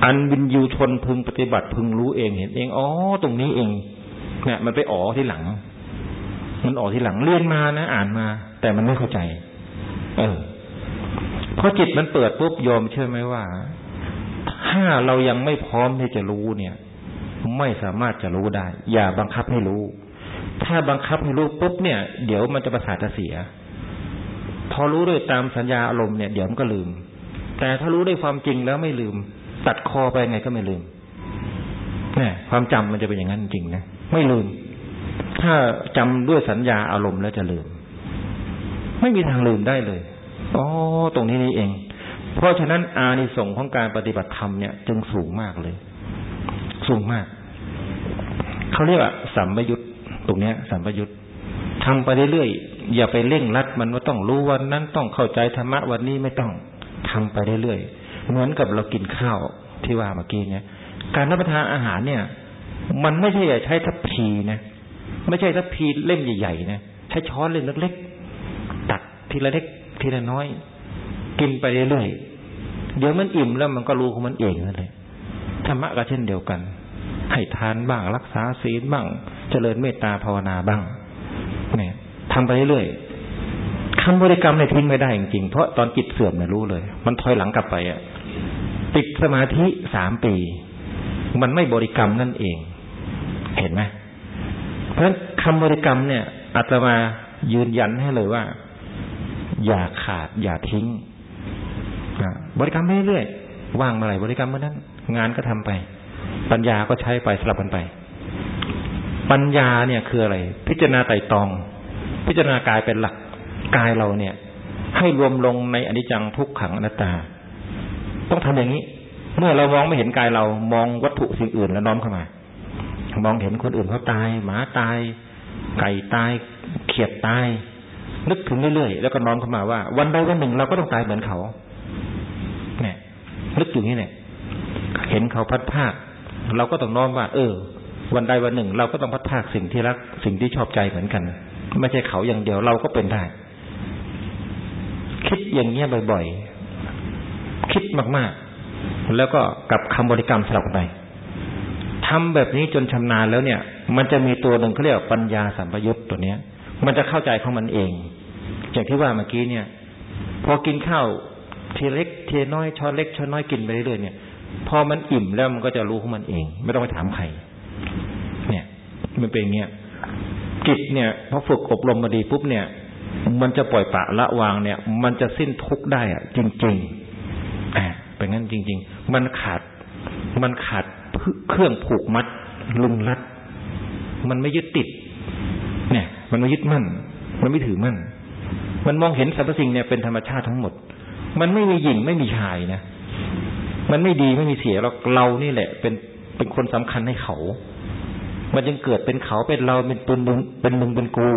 อันวินยูชนพึงปฏิบัติพึงรู้เองเห็นเองอ๋อตรงนี้เอง เนี่ย มันไปอ๋อที่หลัง มันอ๋อที่หลังเรียนมานะอ่านมา แต่มันไม่เข้าใจ เออ พอจิตมันเปิดปุ๊บยอมเชื่อไหมว่า ถ้าเรายังไม่พร้อมที่จะรู้เนี่ย ไม่สามารถจะรู้ได้ อย่าบังคับให้รู้ ถ้าบังคับให้รู้ปุ๊บเนี่ย เดี๋ยวมันจะประสาทจะเสีย พอรู้ด้วยตามสัญญาอารมณ์เนี่ยเดี๋ยวมันก็ลืม แต่ถ้ารู้ด้วยความจริงแล้วไม่ลืม ตัดคอไปไงก็ไม่ลืมเนี่ยความจำมันจะเป็นอย่างนั้นจริงนะไม่ลืม ถ้าจำด้วยสัญญาอารมณ์แล้วจะลืม ไม่มีทางลืมได้เลย อ๋อตรงนี้นี่เอง เพราะฉะนั้นอานิสงส์ของการปฏิบัติธรรมเนี่ยจึงสูงมากเลย สูงมาก เขาเรียกว่าสัมปยุตตรงเนี้ย สัมปยุตทำไปเรื่อยๆอย่าไปเร่งรัดมันว่าต้องรู้วันนั้นต้องเข้าใจธรรมะวันนี้ไม่ต้องทำไปเรื่อยๆเหมือนกับเรากินข้าวที่ว่าเมื่อกี้เนี่ย การรับประทานอาหารเนี่ย มันไม่ใช่ใช้ทัพพีนะไม่ใช่ทัพพีเล่มใหญ่ๆนะใช้ช้อนเล่มเล็กๆตักทีละเล็ก ทีละน้อย กินไปเรื่อยๆเดี๋ยวมันอิ่มแล้วมันก็รู้ของมันเองนั่นเลยธรรมะก็เช่นเดียวกัน ให้ทานบ้างรักษาศีลบ้าง เจริญเมตตาภาวนาบ้าง เนี่ยทำไปเรื่อยๆคำบริกรรมเนี่ยทิ้งไม่ได้จริงๆเพราะตอนจิตเสื่อมเนี่ยรู้เลย มันถอยหลังกลับไปอะติดสมาธิสามปี มันไม่บริกรรมนั่นเอง เห็นไหมเพราะฉะนั้นคำบริกรรมเนี่ยอาตมายืนยันให้เลยว่า อย่าขาด อย่าทิ้งบริกรรมไปเรื่อยว่างเมื่อไหร่บริกรรมเมื่อนั้น งานก็ทำไป ปัญญาก็ใช้ไปสลับกันไป ปัญญาเนี่ยคืออะไร พิจารณาไต่ตอง พิจารณากายเป็นหลักกายเราเนี่ย ให้รวมลงในอนิจจังทุกขังอนัตตา ต้องทำอย่างนี้ เมื่อเรามองไม่เห็นกายเรา มองวัตถุสิ่งอื่นแล้วน้อมเข้ามามองเห็นคนอื่นเขาตาย หมาตาย ไก่ตาย เขียดตาย นึกถึงเรื่อยๆแล้วก็น้อมเข้ามาว่า วันใดวันหนึ่งเราก็ต้องตายเหมือนเขานี่นึกอยู่นี่เนี่ยเห็นเขาพัดภาคเราก็ต้องน้อมว่า เออ วันใดวันหนึ่ง เราก็ต้องพัดภาคสิ่งที่รักสิ่งที่ชอบใจเหมือนกัน ไม่ใช่เขาอย่างเดียวเราก็เป็นได้ คิดอย่างเงี้ยบ่อยๆ คิดมากๆ แล้วก็กับคำบริกรรมสลับไปทำแบบนี้จนชำนาญแล้วเนี่ย มันจะมีตัวหนึ่งเขาเรียกปัญญาสัมปยุตตัวเนี้ย มันจะเข้าใจของมันเอง อย่างที่ว่าเมื่อกี้เนี่ย พอกินข้าวทีเล็กทีน้อยช้อนเล็กช้อนน้อยกินไปเรื่อยๆเนี่ย พอมันอิ่มแล้วมันก็จะรู้ของมันเอง ไม่ต้องไปถามใคร เนี่ย มันเป็นอย่างเงี้ยจิตเนี่ยพอฝึกอบรมมาดีปุ๊บเนี่ย มันจะปล่อยปะละวางเนี่ย มันจะสิ้นทุกข์ได้อะจริงๆอ่าเป็นงั้นจริง ๆ มันขาดมันขาดเครื่องผูกมัดลุงรัด มันไม่ยึดติด เนี่ย มันไม่ยึดมั่น มันไม่ถือมั่น มันมองเห็นสรรพสิ่งเนี่ยเป็นธรรมชาติทั้งหมด มันไม่มีหญิงไม่มีชายนะ มันไม่ดีไม่มีเสียเราเรานี่แหละ เป็นเป็นคนสำคัญให้เขา มันจึงเกิดเป็นเขาเป็นเราเป็นปืนมึงเป็นมึงเป็นกู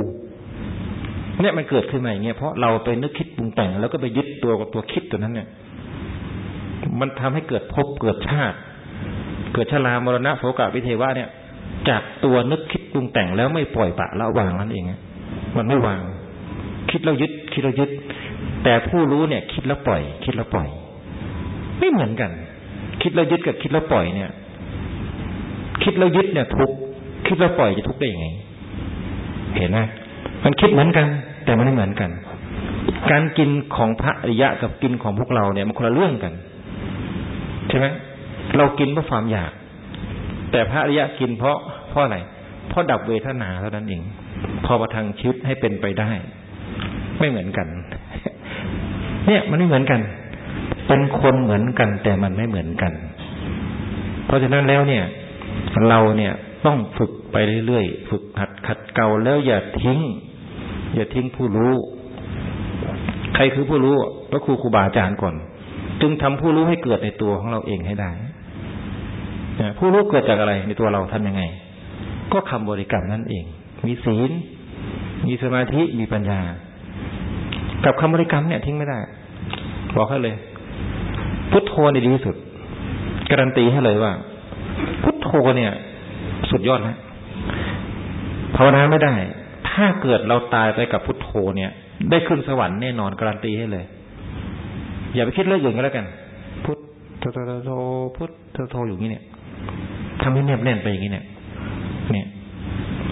เนี่ยมันเกิดขึ้นมาอย่างเงี้ยเพราะเราไปนึกคิดปรุงแต่ง แล้วก็ไปยึดตัวกับตัวคิดตัวนั้นเนี่ย มันทำให้เกิดภพเกิดชาติ เกิดชรามรณะโสกวิเทวะเนี่ย จากตัวนึกคิดปรุงแต่งแล้วไม่ปล่อยปะละวางนั่นเองมันไม่วาง คิดแล้วยึด คิดแล้วยึด แต่ผู้รู้เนี่ย คิดแล้วปล่อย คิดแล้วปล่อย ไม่เหมือนกัน คิดแล้วยึดกับคิดแล้วปล่อยเนี่ย คิดแล้วยึดเนี่ย ทุกคิดแล้วปล่อยจะทุกได้ยังไง เห็นไหมมันคิดเหมือนกัน แต่มันไม่เหมือนกัน การกินของพระอริยะกับกินของพวกเราเนี่ยมันคนละเรื่องกันใช่ไหมเรากินเพราะความอยาก แต่พระอริยะกินเพราะเพราะอะไรเพราะดับเวทนาเท่านั้นเองพอประทังชีวิตให้เป็นไปได้ ไม่เหมือนกัน เนี่ยมันไม่เหมือนกัน เป็นคนเหมือนกัน แต่มันไม่เหมือนกัน เพราะฉะนั้นแล้วเนี่ย เราเนี่ยต้องฝึกไปเรื่อยๆ ฝึกหัดขัดเกลาแล้วอย่าทิ้ง อย่าทิ้งผู้รู้ ใครคือผู้รู้พระครูครูบาอาจารย์ก่อน จึงทำผู้รู้ให้เกิดในตัวของเราเองให้ได้ผู้รู้เกิดจากอะไรในตัวเราทํำยังไง ก็คำบริกรรมนั่นเอง มีศีล มีสมาธิ มีปัญญา กับคำบริกรรมเนี่ยทิ้งไม่ได้ บอกให้เลย พุทโธในดีที่สุด การันตีให้เลยว่า พุทโธเนี่ย สุดยอดนะภาวนาไม่ได้ ถ้าเกิดเราตายไปกับพุทโธเนี่ย ได้ขึ้นสวรรค์แน่นอนการันตีให้เลย อย่าไปคิดเรื่องอื่นก็แล้วกัน พุทโธโธพุทโธโธอยู่นี้เนี่ยทำให้แนบแน่นไปอย่างนี้เนี่ย เนี่ย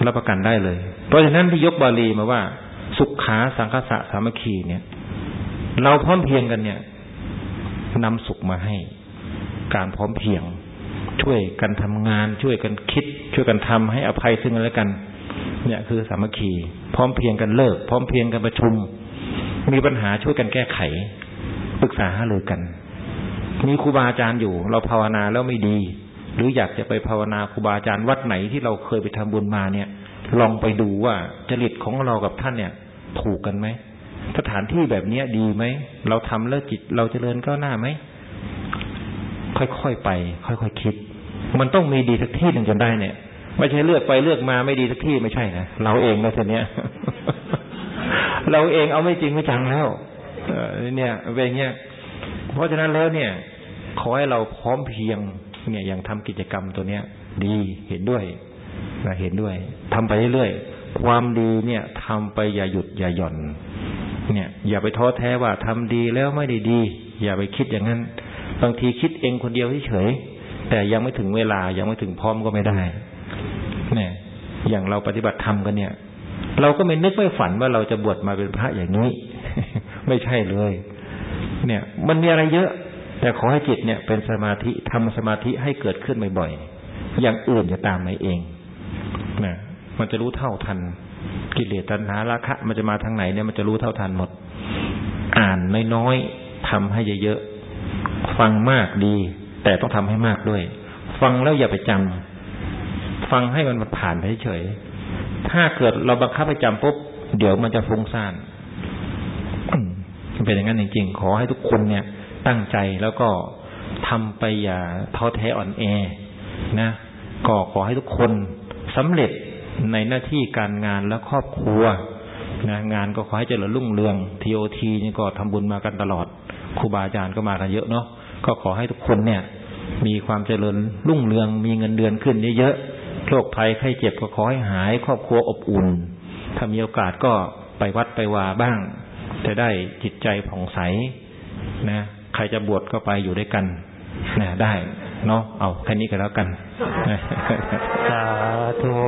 รับประกันได้เลย เพราะฉะนั้นที่ยกบาลีมาว่า สุขขาสังคสะสามัคคีเนี่ย เราพร้อมเพียงกันเนี่ยนำสุขมาให้ การพร้อมเพียง ช่วยกันทำงาน ช่วยกันคิด ช่วยกันทำให้อภัยซึ่งกันและกัน เนี่ยคือสามัคคี พร้อมเพียงกันเลิก พร้อมเพียงกันประชุม มีปัญหาช่วยกันแก้ไขปรึกษาหารือกัน มีครูบาอาจารย์อยู่ เราภาวนาแล้วไม่ดี หรืออยากจะไปภาวนาครูบาอาจารย์วัดไหนที่เราเคยไปทำบุญมาเนี่ย ลองไปดูว่าจริตของเรากับท่านเนี่ย ถูกกันไหมสถานที่แบบเนี้ยดีไหม เราทำแล้วจิตเราเจริญก้าวหน้าไหม ค่อยๆไป ค่อยๆคิด มันต้องมีดีสักที่หนึ่งจนได้เนี่ย ไม่ใช่เลือกไปเลือกมาไม่ดีสักที่ไม่ใช่นะ เราเองนะทีเนี้ย เราเองเอาไม่จริงไม่จังแล้วเออเนี่ยเป็นเงี้ย เพราะฉะนั้นแล้วเนี่ย ขอให้เราพร้อมเพียง เนี่ยอย่างทำกิจกรรมตัวเนี้ย ดีเห็นด้วย นะเห็นด้วยทำไปเรื่อยๆความดีเนี่ยทำไปอย่าหยุดอย่าหย่อน เนี่ย อย่าไปท้อแท้ว่าทำดีแล้วไม่ได้ดี อย่าไปคิดอย่างนั้น บางทีคิดเองคนเดียวเฉยแต่ยังไม่ถึงเวลายังไม่ถึงพร้อมก็ไม่ได้ เนี่ย อย่างเราปฏิบัติธรรมกันเนี่ย เราก็ไม่นึกไม่ฝันว่าเราจะบวชมาเป็นพระอย่างนี้ ไม่ใช่เลย เนี่ย มันมีอะไรเยอะ แต่ขอให้จิตเนี่ยเป็นสมาธิทำสมาธิให้เกิดขึ้นบ่อยๆอย่างอื่นจะตามมาเอง นะมันจะรู้เท่าทัน กิเลสตัณหาราคะ มันจะมาทางไหนเนี่ยมันจะรู้เท่าทันหมด อ่านน้อยๆทำให้เยอะๆฟังมากดี แต่ต้องทำให้มากด้วย ฟังแล้วอย่าไปจำฟังให้มันผ่านไปเฉยถ้าเกิดเราบังคับไปจำปุ๊บเดี๋ยวมันจะฟุ้งซ่านเป็นอย่างนั้นจริงๆ ขอให้ทุกคนเนี่ย ตั้งใจแล้วก็ทำไปอย่าท้อแท้อ่อนแอนะก็ขอให้ทุกคน สำเร็จในหน้าที่การงานและครอบครัวนะงานก็ขอให้เจริญรุ่งเรืองทีโอทีนี่ก็ทำบุญมากันตลอดครูบาอาจารย์ก็มากันเยอะเนาะก็ขอให้ทุกคนเนี่ย มีความเจริญรุ่งเรือง มีเงินเดือนขึ้นเยอะๆโรคภัยไข้เจ็บก็ขอให้หาย ครอบครัวอบอุ่น ถ้ามีโอกาสก็ไปวัดไปวาบ้าง จะได้จิตใจผ่องใสนะ ใครจะบวชก็ไปอยู่ด้วยกันนะได้ เนาะเอาแค่นี้ก็แล้วกันสาธุ